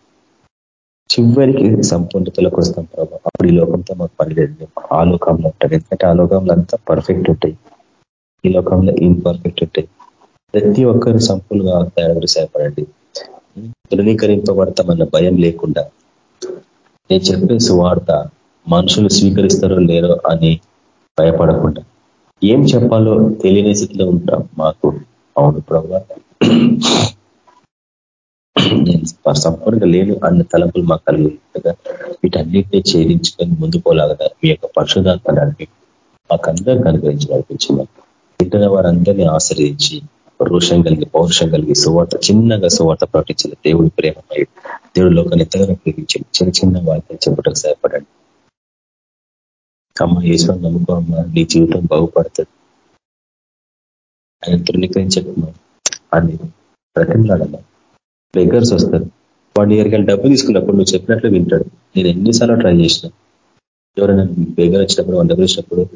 చివరికి సంపూర్ణతలోకి వస్తాం ప్రభు. అప్పుడు ఈ లోకంతో మాకు పని లేదు. ఆ లోకంలో ఉంటాడు ఎందుకంటే ఆ లోకంలో అంతా పర్ఫెక్ట్ ఉంటాయి. ఈ లోకంలో ఇన్పర్ఫెక్ట్ ఉంటాయి. ప్రతి ఒక్కరు సంపూలుగా తయారు సేపడండి తృణీకరింపబడతామన్న భయం లేకుండా నేను చెప్పే సువార్త మనుషులు స్వీకరిస్తారో లేరో అని భయపడకుండా ఏం చెప్పాలో తెలియని స్థితిలో ఉంటాం. మాకు అవును ప్రభా. నేను సంపూర్ణంగా లేను అన్న తలంపులు మాకు కలిగి వీటన్నిటినీ ఛేదించుకొని ముందు పోలాగా మీ యొక్క పరిశుధాత్మ నడిపి మాకందరూ అనుగ్రహించి నడిపించింది వింటున్న వారందరినీ ఆశ్రయించి రోషం కలిగి పౌరుషం కలిగి సువార్త చిన్నగా సువార్త ప్రకటించింది దేవుడి ప్రేమమై దేవుడు లోకాన్ని ఎంతగానో ప్రేమించింది చిన్న చిన్న వాక్యం చెప్పటం సహాయపడండి. అమ్మ ఈశ్వరం నమ్ముకో అమ్మ నీ జీవితం బాగుపడుతుంది. ఆయన తృణీకరించకమ్మా అని ప్రతిమలాడమ్మా బెగ్గర్స్ వస్తారు. వాడిని వెళ్ళి డబ్బు తీసుకున్నప్పుడు నువ్వు చెప్పినట్లు వింటాడు. నేను ఎన్నిసార్లు ట్రై చేసిన. ఎవరైనా బెగ్గర్ వచ్చినప్పుడు వాళ్ళ దగ్గర వచ్చినప్పుడు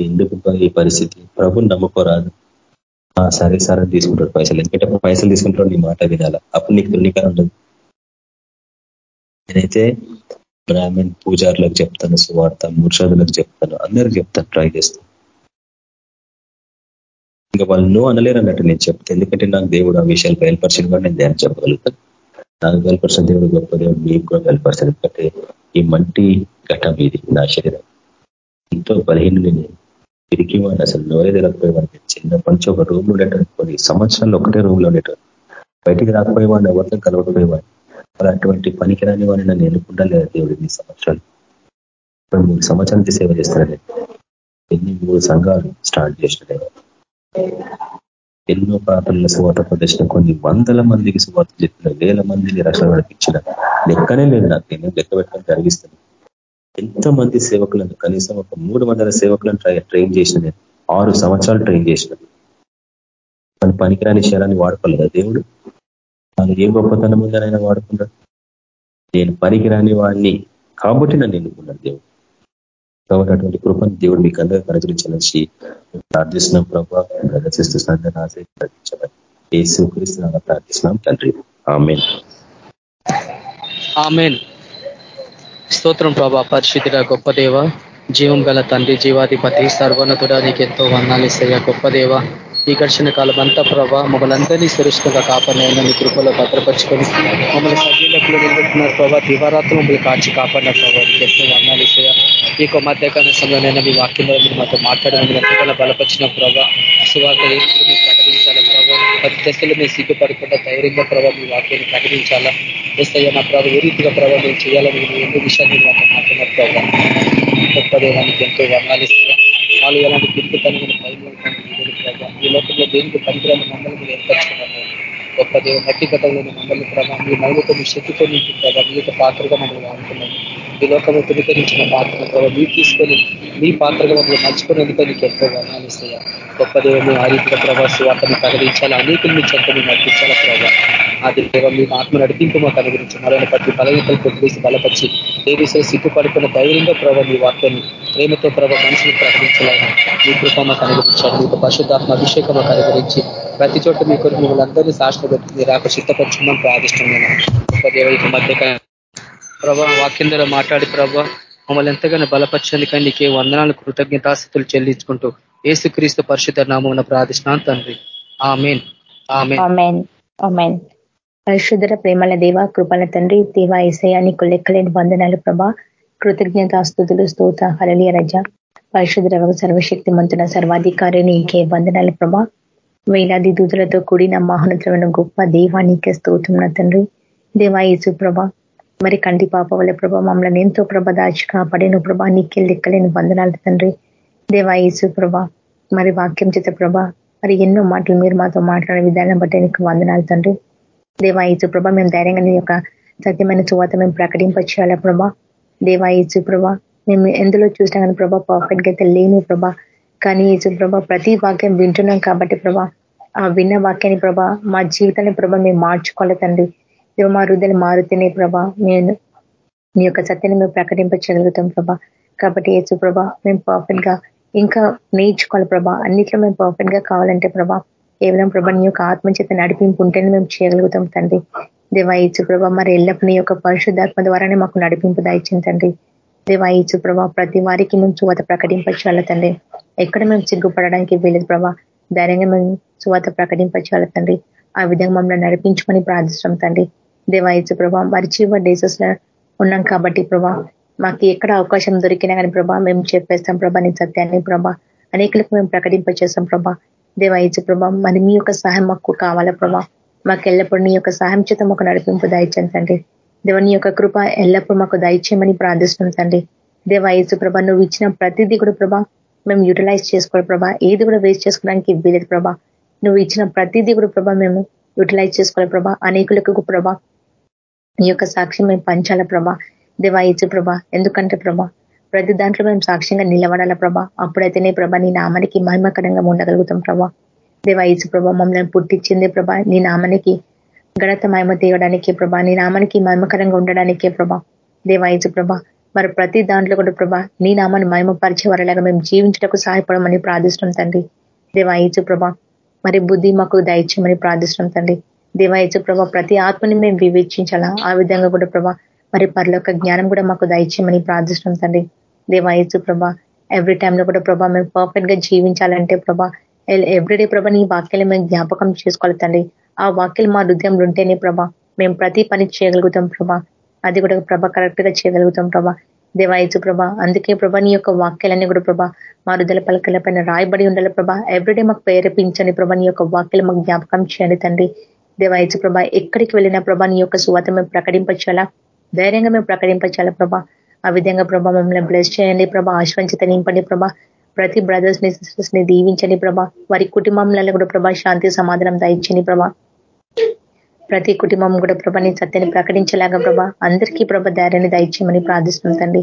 ఎందుకు ఈ పరిస్థితి? ప్రభుని నమ్ముకోరాదు. సరే సరే తీసుకుంటాడు పైసలు. ఎందుకంటే పైసలు తీసుకుంటాడు నీ మాట వినాలా? అప్పుడు నీకు తృణీకరణ ఉండదు. నేనైతే బ్రాహ్మణ్ పూజారులకు చెప్తాను సువార్త మూర్షాదులకు చెప్తాను. అందరికి చెప్తాను ట్రై చేస్తాను ఇంకా వాళ్ళు నువ్వు అనలేరు అన్నట్టు నేను చెప్తాను ఎందుకంటే నాకు దేవుడు ఆ విషయాలు బయలుపరిచిన కూడా నేను ధ్యానం చెప్పగలుగుతాను నాకు బయలుపరిచిన దేవుడు గొప్ప దేవుడు మీకు కూడా బయలుపరిచాను ఎందుకంటే ఈ మంటి ఘటం ఇది నా శరీరం. ఎంతో బలహీనుని నేను పిరికివాడిని అసలు నోరే తిరగకపోయేవాడిని చిన్నప్పటి నుంచి ఒక రూమ్ ఉండేటప్పుడు కొన్ని సంవత్సరాలు ఒకటే రూమ్లో ఉండేటప్పుడు బయటికి రాకపోయేవాడిని ఎవరితో కలవకపోయేవాడిని. మరి అటువంటి పనికిరాని వాడిని నన్ను ఎన్నుకుంటా లేదా దేవుడు ఇన్ని సంవత్సరాలు ఇప్పుడు మూడు సంవత్సరానికి సేవ చేస్తాను ఎన్ని మూడు సంఘాలు స్టార్ట్ చేసిన ఎన్నో ప్రాంతాలలో సువార్త ప్రదర్శన కొన్ని వందల మందికి సువార్త చెప్పిన వేల మందిని రక్షణ నడిపించిన లెక్కనే లేదు నాకు. నేను లెక్క పెట్టడం జరిగిస్తుంది. ఎంతమంది సేవకులను కనీసం ఒక మూడు వందల సేవకులను ట్రైన్ చేసిన నేను. ఆరు సంవత్సరాలు ట్రైన్ చేసిన. మన పనికిరాని శరాన్ని వాడుకోలేదా దేవుడు? తాను ఏ గొప్పతనం ఉందని వాడుకున్నాడు. నేను పనికిరాని వాడిని కాబట్టి నన్ను ఎన్నుకున్నాడు దేవుడు. కాబట్టి అటువంటి కృపను దేవుడు మీకు అందరూ కనుగరించాలని ప్రార్థిస్తున్నాం ప్రభావ ప్రదర్శిస్తున్నాం ఆశ్రయించమని ఏ స్వీకరిస్తున్నాం ప్రార్థిస్తున్నాం తండ్రి. ఆమెన్. ఆమెన్. స్తోత్రం ప్రభా పరిశుద్ధుడ గొప్ప దేవ. జీవం గల తండ్రి జీవాధిపతి సర్వోన్నతుడ నీకు ఎంతో ఇస్తాయా గొప్ప దేవ. ఈ ఘర్షణ కాలం అంతా ప్రభావ మమ్మల్ందరినీ సురక్షితంగా కాపాడినైనా మీ కృపలో భద్రపరుచుకొని మమ్మల్ని సజీలకులు నిలబెట్టున్నారు ప్రభా. దివారాత్రులు మమ్మల్ని కాచి కాపాడిన ప్రభావ నీకు ఎంతో వందాలు ఇస్తాయా. మధ్యకాల సమయంలో మీ వాక్యంలో మీరు మాతో మాట్లాడడం ఎంతగా బలపరిచిన ప్రభావ సువార్త ప్రకటించాలి. ప్రతి దశలో మేము సిగ్గుపడకుండా ధైర్యంగా ప్రభావ మీ వాక్యాన్ని ప్రకటించాలా? వస్తాయా నా ప్రభావ ఏ రీతిగా ప్రభావ మేము చేయాలని మేము ఎన్నో విషయాలు మాకు మాట్లాడిన ప్రభావ గొప్ప దేవానికి ఎంతో వర్ణాలిస్తున్నా వాళ్ళు ఎలాంటి దిక్కుతనమైన ప్రభావ ఈ లోకంలో దేనికి పనికిరాని మమ్మల్ని మీరు ఏర్పరచుకున్నారు? గొప్ప దేవ మట్టి గతంలోని మమ్మల్ని ప్రభావ మీ మహిళతో మీ శక్తితో మీకు ప్రభావ మీ యొక్క పాత్రగా మమ్మల్ని వాడుతున్నాం ఈ లోకంలో ధృవీకరించిన పాత్ర ప్రభావ మీరు తీసుకొని మీ పాత్రగా మమ్మల్ని మర్చిపోయినందుకు నీకు ఎంతో వర్ణాలిస్తాయా గొప్ప దేవము ఆ రీతిగా ప్రభావ స్వార్థను ప్రకటించాలి. అనేకులు మీ చెంత మీరు నడిపించాలా ప్రభావ ఆ దేవ మీ ఆత్మ నడిపింపు మాకు అనుగురించి మరొక ప్రతి బలహీతలు కొట్టివేసి బలపరిచి ఏ విషయం సిగ్గుపడుకున్న ధైర్యంగా ప్రభావ మీ వాక్యాన్ని ప్రేమతో ప్రభావ మనుషులు ప్రకటించాలని మీ కృప మాకు అనుగ్రహించాలి మీకు పరిశుద్ధాత్మ అభిషేకం మాకు అనుగ్రహించి ప్రతి చోట మీ కొరకు మిమ్మల్ని అందరినీ శాశ్వత పెట్టి మీరు ఆకు సిద్ధపరచుకున్నాం ప్రాదిష్టమైన గొప్ప దేవ మధ్య ప్రభా వాక్యం ద్వారా మాట్లాడి ప్రభావ మమ్మల్ని ఎంతగానో బలపరిచేందుకని నీకే వందనాలు కృతజ్ఞతాస్థితులు చెల్లించుకుంటూ ఏసుక్రీస్తు పరిశుద్ధ నామం ప్రార్థిష్టాన్ తండ్రి. ఆమెన్. ఆమెన్. పరిశుద్ధర ప్రేమల దేవ కృపల తండ్రి దేవ ఏసయ నీకు లెక్కలేని వందనాలు ప్రభా. కృతజ్ఞతాస్తుతులు స్తోత హరళీయ రజ. పరిశుద్ధ సర్వశక్తి మంతున సర్వాధికారి నీకే వందనాలు ప్రభా. వేలాది దూతులతో కూడిన మహోన్నతమైన గొప్ప దేవానికి స్తోతున్న తండ్రి. దేవా యేసు ప్రభ మరి కంటి పాప వల్ల ప్రభా మమ్మల్ని ఎంతో ప్రభ దాచి కాపాడిన ప్రభా నీకే లెక్కలేని వందనాలు తండ్రి. దేవా యేసు ప్రభ మరి వాక్యం చేత ప్రభ మరి ఎన్నో మాటలు మీరు మాతో మాట్లాడే విధానం బట్టి నీకు వందనాలు తండ్రి. దేవాయిచు ప్రభ మేము ధైర్యంగా నీ యొక్క సత్యమైన చువాత మేము ప్రకటింపచేయాలా ప్రభా? దేవాయిచు ప్రభ మేము ఎందులో చూసినా కానీ ప్రభా పర్ఫెక్ట్గా అయితే లేని ప్రభా. కానీ యేసు ప్రభ ప్రతి వాక్యం వింటున్నాం కాబట్టి ప్రభా ఆ విన్న వాక్యాన్ని ప్రభా మా జీవితాన్ని ప్రభా మేము మార్చుకోవాలి తండ్రి. దేవ మా హృదయాలు మారుతేనే ప్రభా నేను నీ యొక్క సత్యాన్ని మేము ప్రకటింపచేయగలుగుతాం ప్రభా. కాబట్టి యేసు ప్రభ మేము పర్ఫెక్ట్గా ఇంకా నేర్చుకోవాలి ప్రభా. అన్నిట్లో మేము పర్ఫెక్ట్గా కావాలంటే ప్రభా కేవలం ప్రభా నీ యొక్క ఆత్మచేత నడిపింపు ఉంటేనే మేము చేయగలుగుతాం తండ్రి. దేవాయిచు ప్రభా మరి ఎల్లప్పుడు నీ యొక్క పరిశుద్ధాత్మ ద్వారానే మాకు నడిపింపు దాయిచ్చింది తండ్రి. దేవాయిచు ప్రభా ప్రతి వారికి మేము చువత ప్రకటింపచేయాల తండ్రి. ఎక్కడ మేము సిగ్గుపడడానికి వీలేదు ప్రభా. ధైర్యంగా మేము చువత ప్రకటింపచేయాల తండ్రి. ఆ విధంగా మమ్మల్ని నడిపించుకొని ప్రార్థిస్తాం తండ్రి. దేవాయిచు ప్రభా మరి చివరి డేసెస్ ఉన్నాం కాబట్టి ప్రభా మాకు ఎక్కడ అవకాశం దొరికినా కానీ ప్రభా మేము చెప్పేస్తాం ప్రభా నీ సత్యాన్ని ప్రభా. అనేకులకు మేము ప్రకటింపచేస్తాం ప్రభా. దేవాయచు ప్రభా మరి మీ యొక్క సహాయం మాకు కావాలా ప్రభా? మాకు ఎల్లప్పుడు నీ యొక్క సహాయం చేత మాకు నడిపింపు దయచండి తండ్రి. దేవని యొక్క కృప ఎల్లప్పుడు మాకు దయచేయమని ప్రార్థిస్తున్నాం తండ్రి. దేవాయసు ప్రభ నువ్వు ఇచ్చిన ప్రతిదీ కూడా ప్రభా మేము యూటిలైజ్ చేసుకోవాలి ప్రభా. ఏది కూడా వేస్ట్ చేసుకోవడానికి వీలేదు ప్రభా. నువ్వు ఇచ్చిన ప్రతిదీ కూడా ప్రభా మేము యూటిలైజ్ చేసుకోవాలి ప్రభా. అనేకులకు ప్రభా నీ యొక్క సాక్ష్యం మేము పంచాల ప్రభా. దేవా ఇచ్చు ప్రభా ఎందుకంటే ప్రభా ప్రతి దాంట్లో మేము సాక్ష్యంగా నిలబడాల ప్రభా? అప్పుడైతేనే ప్రభా నీ నామానికి మహిమకరంగా ఉండగలుగుతాం ప్రభా. దేవా ఇచ్చు ప్రభా మమ్మల్ని పుట్టించిందే ప్రభా నీ నామానికి గణత మహిమ తీయడానికి ప్రభా నీ నామానికి మహిమకరంగా ఉండడానికే ప్రభా. దేవా ఇచ్చు ప్రభా మరి ప్రతి దాంట్లో కూడా ప్రభా నీ నామాన్ని మహిమపరిచే వరలాగా మేము జీవించటకు సహాయపడమని ప్రార్థిస్తున్నాం తండ్రి. దేవాయచు ప్రభా మరి బుద్ధి మాకు దయచేయమని ప్రార్థిస్తున్నాం తండ్రి. దేవాయచు ప్రభా ప్రతి ఆత్మని మేము వివేచించాలా? ఆ విధంగా కూడా ప్రభా మరి పర్లోక జ్ఞానం కూడా మాకు దయచేయమని ప్రార్థిస్తున్నాం తండ్రి. దేవాయసు ప్రభా ఎవ్రీ టైంలో కూడా ప్రభా మేము పర్ఫెక్ట్గా జీవించాలంటే ప్రభా ఎవ్రీడే ప్రభా నీ వాక్యాలు మేము జ్ఞాపకం చేసుకోవాలి తండ్రి. ఆ వాక్యలు మా హృదయంలో ఉంటేనే ప్రభా మేము ప్రతి పని చేయగలుగుతాం ప్రభా. అది కూడా ప్రభా కరెక్ట్గా చేయగలుగుతాం ప్రభా. దేవాయచు ప్రభా అందుకే ప్రభా నీ యొక్క వాక్యాలన్నీ కూడా ప్రభా మా రుదల పలకల పైన రాయబడి ఉండాలి ప్రభా. ఎవ్రీడే మాకు ప్రేరేపించండి ప్రభా నీ యొక్క వాక్యలు మాకు జ్ఞాపకం చేయండి తండ్రి. దేవాయచు ప్రభా ఎక్కడికి వెళ్ళినా ప్రభా నీ యొక్క సువాత మేము ప్రకటింపచ్చేలా ధైర్యంగా మేము ప్రకటించాలి ప్రభా. ఆ విధంగా ప్రభా మమ్మల్ని బ్లెస్ చేయండి ప్రభా. ఆశ్వంచిత నింపండి ప్రభా. ప్రతి బ్రదర్స్ని సిస్టర్స్ని దీవించండి ప్రభా. వారి కుటుంబంలో కూడా ప్రభా శాంతి సమాధానం దాయించండి ప్రభా. ప్రతి కుటుంబం కూడా ప్రభా నీ సత్యాన్ని ప్రకటించలేక ప్రభా. అందరికీ ప్రభా ధైర్యాన్ని దయచేయమని ప్రార్థిస్తుందండి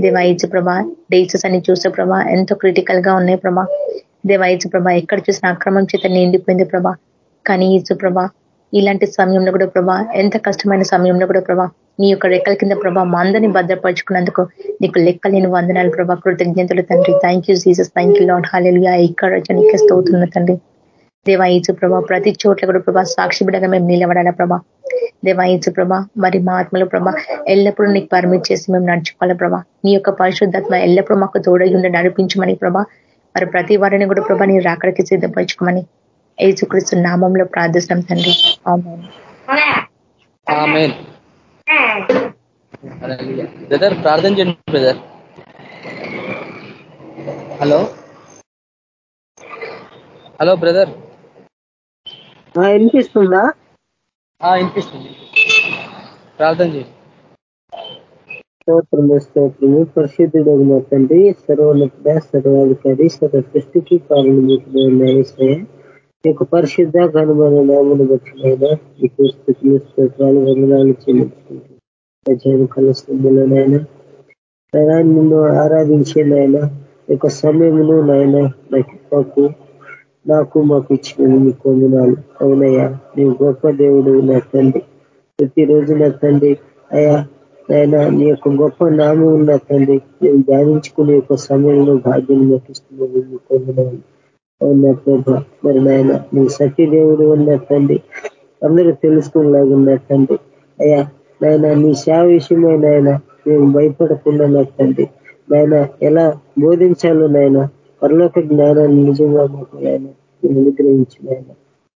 దేవాయిచు ప్రభా డేసెస్ అని చూసే ప్రభా ఎంతో క్రిటికల్గా ఉన్నాయి ప్రభా. దేవాయిచు ప్రభా ఎక్కడ చూసిన అక్రమం చేత నిండిపోయింది ప్రభా. కానీ ఈచు ప్రభా ఇలాంటి సమయంలో కూడా ప్రభా ఎంత కష్టమైన సమయంలో కూడా ప్రభా నీ యొక్క రెక్కల కింద ప్రభా మా అందరినీ భద్రపరుచుకున్నందుకు నీకు లెక్కలేని వందనాలు ప్రభా కృతజ్ఞతలు తండ్రి. Thank you Jesus thank you Lord hallelujah ఇక్కడ నీకే తండ్రి. దేవా ప్రభా ప్రతి చోట్ల కూడా ప్రభా సాక్షి బిడగా మేము నిలబడాలా ప్రభా. దేవా ప్రభా మరి మా ప్రభా ఎల్లప్పుడూ నీకు పర్మిట్ చేసి మేము నడుచుకోవాలి ప్రభా. నీ యొక్క పరిశుద్ధాత్మ ఎల్లప్పుడూ మాకు తోడై ఉండి నడిపించమని ప్రభా. మరి ప్రతి వారిని కూడా ప్రభా నీ రాకడికి సిద్ధపరచుకోమని ఏసుక్రీస్తు నామంలో ప్రార్థిస్తాం తండ్రి. బ్రదర్ ప్రార్థన చేయండి బ్రదర్. హలో. Hello brother. వినిపిస్తుందా? వినిపిస్తుంది. ప్రార్థన చేయండి. స్తోత్రము స్తోత్రము పరిశుద్ధుడు మా తండ్రి సర్వోన్నత సర్వాధికారి సర్వ సృష్టికి కారణమవుతున్నాయి యొక్క పరిశుద్ధ ఘనమైన నామను బట్టినైనా మీకు స్థితులు స్తోత్రాలు వందనాలు చెల్లించుకుంటాం కలుస్తుందిలోనైనా నిన్ను ఆరాధించేనైనా యొక్క సమయంలో నాయన నాకు నాకు మాకు ఇచ్చిన మీ కొందనాలు అవునయ్యా నీవు గొప్ప దేవుడు నా తండ్రి. ప్రతిరోజు నా తండ్రి. అయ్యా ఆయన నీ యొక్క గొప్ప నామం ఉన్న తండ్రి. నేను ధ్యానించుకునే యొక్క సమయంలో భాగ్యం నటిస్తున్నాను మీ కొందనాలు ఉన్నట్టు ప్రభా మరి నాయన నీ సత్యదేవుడు దేవుడు ఉన్నట్టండి. అందరూ తెలుసుకునేలాగా ఉన్నట్టండి. అయ్యా నాయన నీ సేవ విషయమై నాయన మేము భయపడకుండా నా నాయన ఎలా బోధించాలో నాయన పరలోక జ్ఞానాన్ని నిజంగా మాకు నాయన అనుగ్రహించిన ఆయన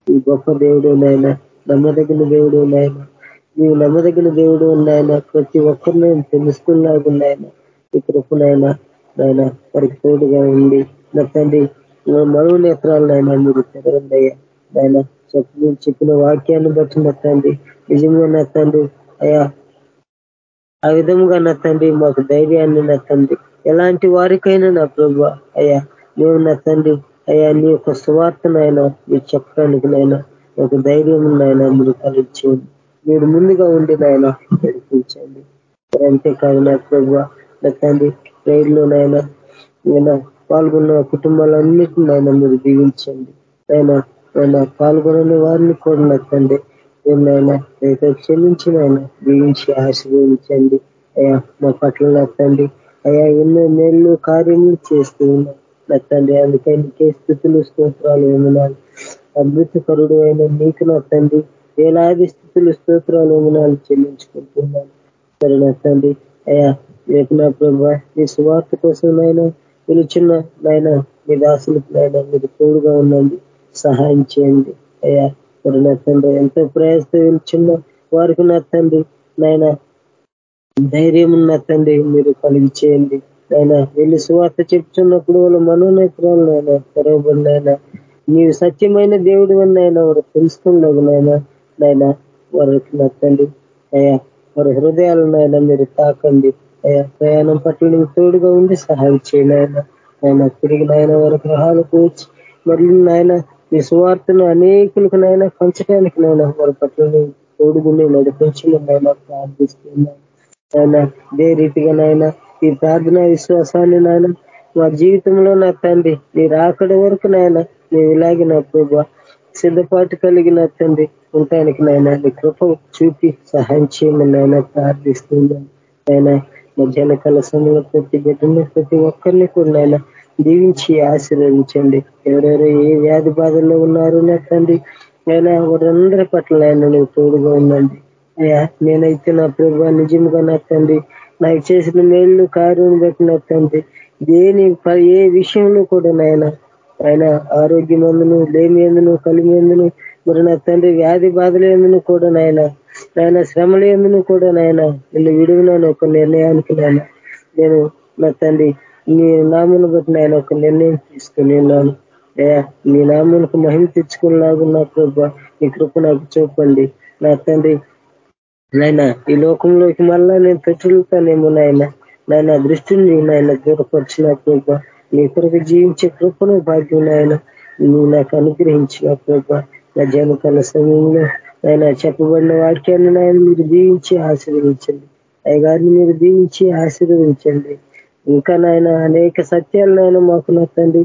ఈ గొప్ప దేవుడు నాయన నమ్మదగిన దేవుడు నాయన నీవు నమ్మదగిన దేవుడు ఉన్నాయన ప్రతి ఒక్కరిని తెలుసుకున్నాగున్నాయన ఈ కృపనైనా నాయన వారికి తోడుగా ఉండి. నా తండ్రి మరువు నేత్రాలనైనా మీరు తెరవండి ఆయన చెప్పిన చెప్పిన వాక్యాన్ని బట్టి నా తండ్రి నిజంగా నా తండ్రి అయ్యా ఆ విధముగా నా తండ్రి మాకు ధైర్యాన్ని నా తండ్రి. ఎలాంటి వారికైనా నా ప్రభు అయ్యా మేము నా తండ్రి అయ్యా నీ యొక్క సువార్తనైనా మీరు చెప్పడానికి నైనా ఒక ధైర్యం నాయన మీరు కలిగించండి. మీరు ముందుగా ఉండి నాయన నడిపించండి. అంతేకాదు నా ప్రభు నా తండ్రి ట్రైన్లోనైనా నేను పాల్గొన్న కుటుంబాలన్నిటిని ఆయన మీరు దీవించండి. ఆయన ఆయన పాల్గొనని వారిని కూడా నచ్చండి నేను ఏమైనా అయితే క్షమించిన ఆయన దీవించి ఆశీర్వదించండి. అయ్యా మా పట్ల నచ్చండి అయ్యా ఎన్నో మేళ్ళు కార్యములు చేస్తూ ఉన్నాం. నచ్చండి అందుకని నీకే స్థితులు స్తోత్రాలు ఏమనాలి అద్భుతకరుడు అయిన నీకు నా ఏలాది వేలాది స్థితులు స్తోత్రాలు ఏమనాలు చెల్లించుకుంటున్నాను సరే నచ్చండి అయ్యా రేపు నా ప్రభా నీ సువార్త కోసం నాయన పిలుచున్న నాయన మీ దాసులకు నాయన మీరు తోడుగా ఉండండి సహాయం చేయండి. అయ్యా మరి నా తండ్రి ఎంతో ప్రయాస వారికి నా తండ్రి నాయన ధైర్యం ఉన్న తండ్రి మీరు కలిగి చేయండి. ఆయన వెళ్ళి సువార్త చెప్తున్నప్పుడు వాళ్ళ మనోనేత్రాలు నాయన తెరవబడినైనా నీవు సత్యమైన దేవుడు అన్నైనా వారు తెలుసుకున్నాడు నాయన నాయన వారికి నా తండ్రి అయ్యా వారి హృదయాలు నాయన మీరు తాకండి. ప్రయాణం పట్ల తోడుగా ఉండి సహాయం చేయండి ఆయన. ఆయన తిరిగి నాయన వారి గ్రహాలు కూర్చి మరియు నాయన మీ సువార్తను అనేకులకు నాయన పంచడానికి నాయన వారి పట్ల తోడుగుండి నడిపించి నాయన ప్రార్థిస్తున్నాను ఆయన ఇదే రీతిగా నాయన ఈ ప్రార్థన విశ్వాసాన్ని నాయన మా జీవితంలో నా తండ్రి నీ రాకడ వరకు నాయన నేను ఇలాగే నా ప్రభా సిద్ధపాటు కలిగిన తండ్రి ఉండటానికి నాయన కృప చూపి సహాయం చేయమని నాయన ప్రార్థిస్తున్నాను ఆయన మధ్యాహ్న కాల సమయంలో ప్రతి బిడ్డని ప్రతి ఒక్కరిని కూడా నాయన దీవించి ఆశీర్వదించండి. ఎవరెవరు ఏ వ్యాధి బాధల్లో ఉన్నారు నా తండ్రి అయినా వారందరి పట్ల నాయన నువ్వు తోడుగా ఉండండి. అయ్యా నేనైతే నా ప్రభు నిజంగా నా తండ్రి నాకు చేసిన మేళ్ళు కార్యం బట్టి నా తండ్రి. దేని ఏ విషయంలో కూడా నాయన ఆయన ఆరోగ్యం అందును లేమి ఎందును కలిమి ఎందును మరి నా తండ్రి వ్యాధి బాధలు ఎందును కూడా నాయన నాయన శ్రమలు ఎందును కూడా నాయన? నిన్ను విడుగునాను ఒక నిర్ణయానికి నాయన. నేను నా తండ్రి నీ నామును బట్టి నాయన ఒక నిర్ణయం తీసుకుని ఉన్నాను. నీ నామునకు మహిమ తెచ్చుకునేలాగా నా కృప నీ కృప నాకు చూపండి. నా తండ్రి నాయన ఈ లోకంలోకి మళ్ళా నేను పెట్టుతానేమో నాయన. నాయన దృష్టిని నాయన దూరపరిచిన కృప నీ కొరకు జీవించే కృపను భాగ్యం నాయన. నువ్వు నాకు అనుగ్రహించిన కృప నా జనకాల సమయంలో ఆయన చెప్పబడిన వాక్యాన్ని ఆయన మీరు దీవించి ఆశీర్వదించండి. అయ్యగారిని మీరు దీవించి ఆశీర్వదించండి. ఇంకా నాయన అనేక సత్యాలు నాయన మాకు నా తండ్రి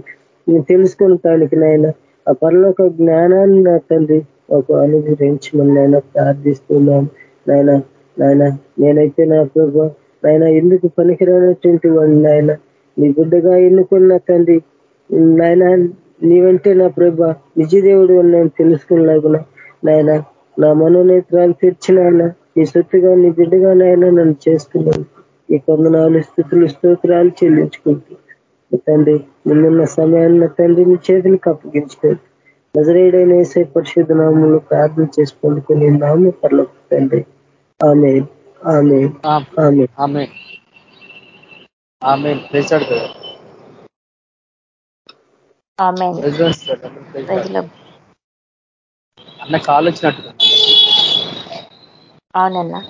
నేను తెలుసుకుంటానికి నాయన ఆ పరలోక జ్ఞానాన్ని నా తండ్రి ఒక అనుగ్రహించమని నాయన ప్రార్థిస్తున్నాను నాయన నాయన నేనైతే నా ప్రభు నాయన ఎందుకు పనికిరానటువంటి వాడిని నాయన? నీ బిడ్డగా ఎన్నుకున్న తండ్రి నాయన నీవంటే నా ప్రభ నిజదేవుడు అని నేను తెలుసుకున్నాగున నాయన నా మనోనేత్రాలు తెరిచిన ఆయన నీ సొత్తుగా నీ బిడ్డగా నాయన నన్ను చేసుకున్నాను ఈ కొందనాలు స్థుతులు స్తోత్రాలు చెల్లించుకుంటూ. తండ్రి నిన్న సమయాన్ని తండ్రి నీ చేతులకు అప్పగించుకోండి నజరేడైన వేసే పరిశుద్ధ నామంలో ప్రార్థన చేసి పొందుకుని నామ పర్లకు తండ్రి. ఆమె ఆమె ఆమె ఆమె ఆమె ప్రెసాడు అన్న కాల్ వచ్చినట్టు. అవునన్నా.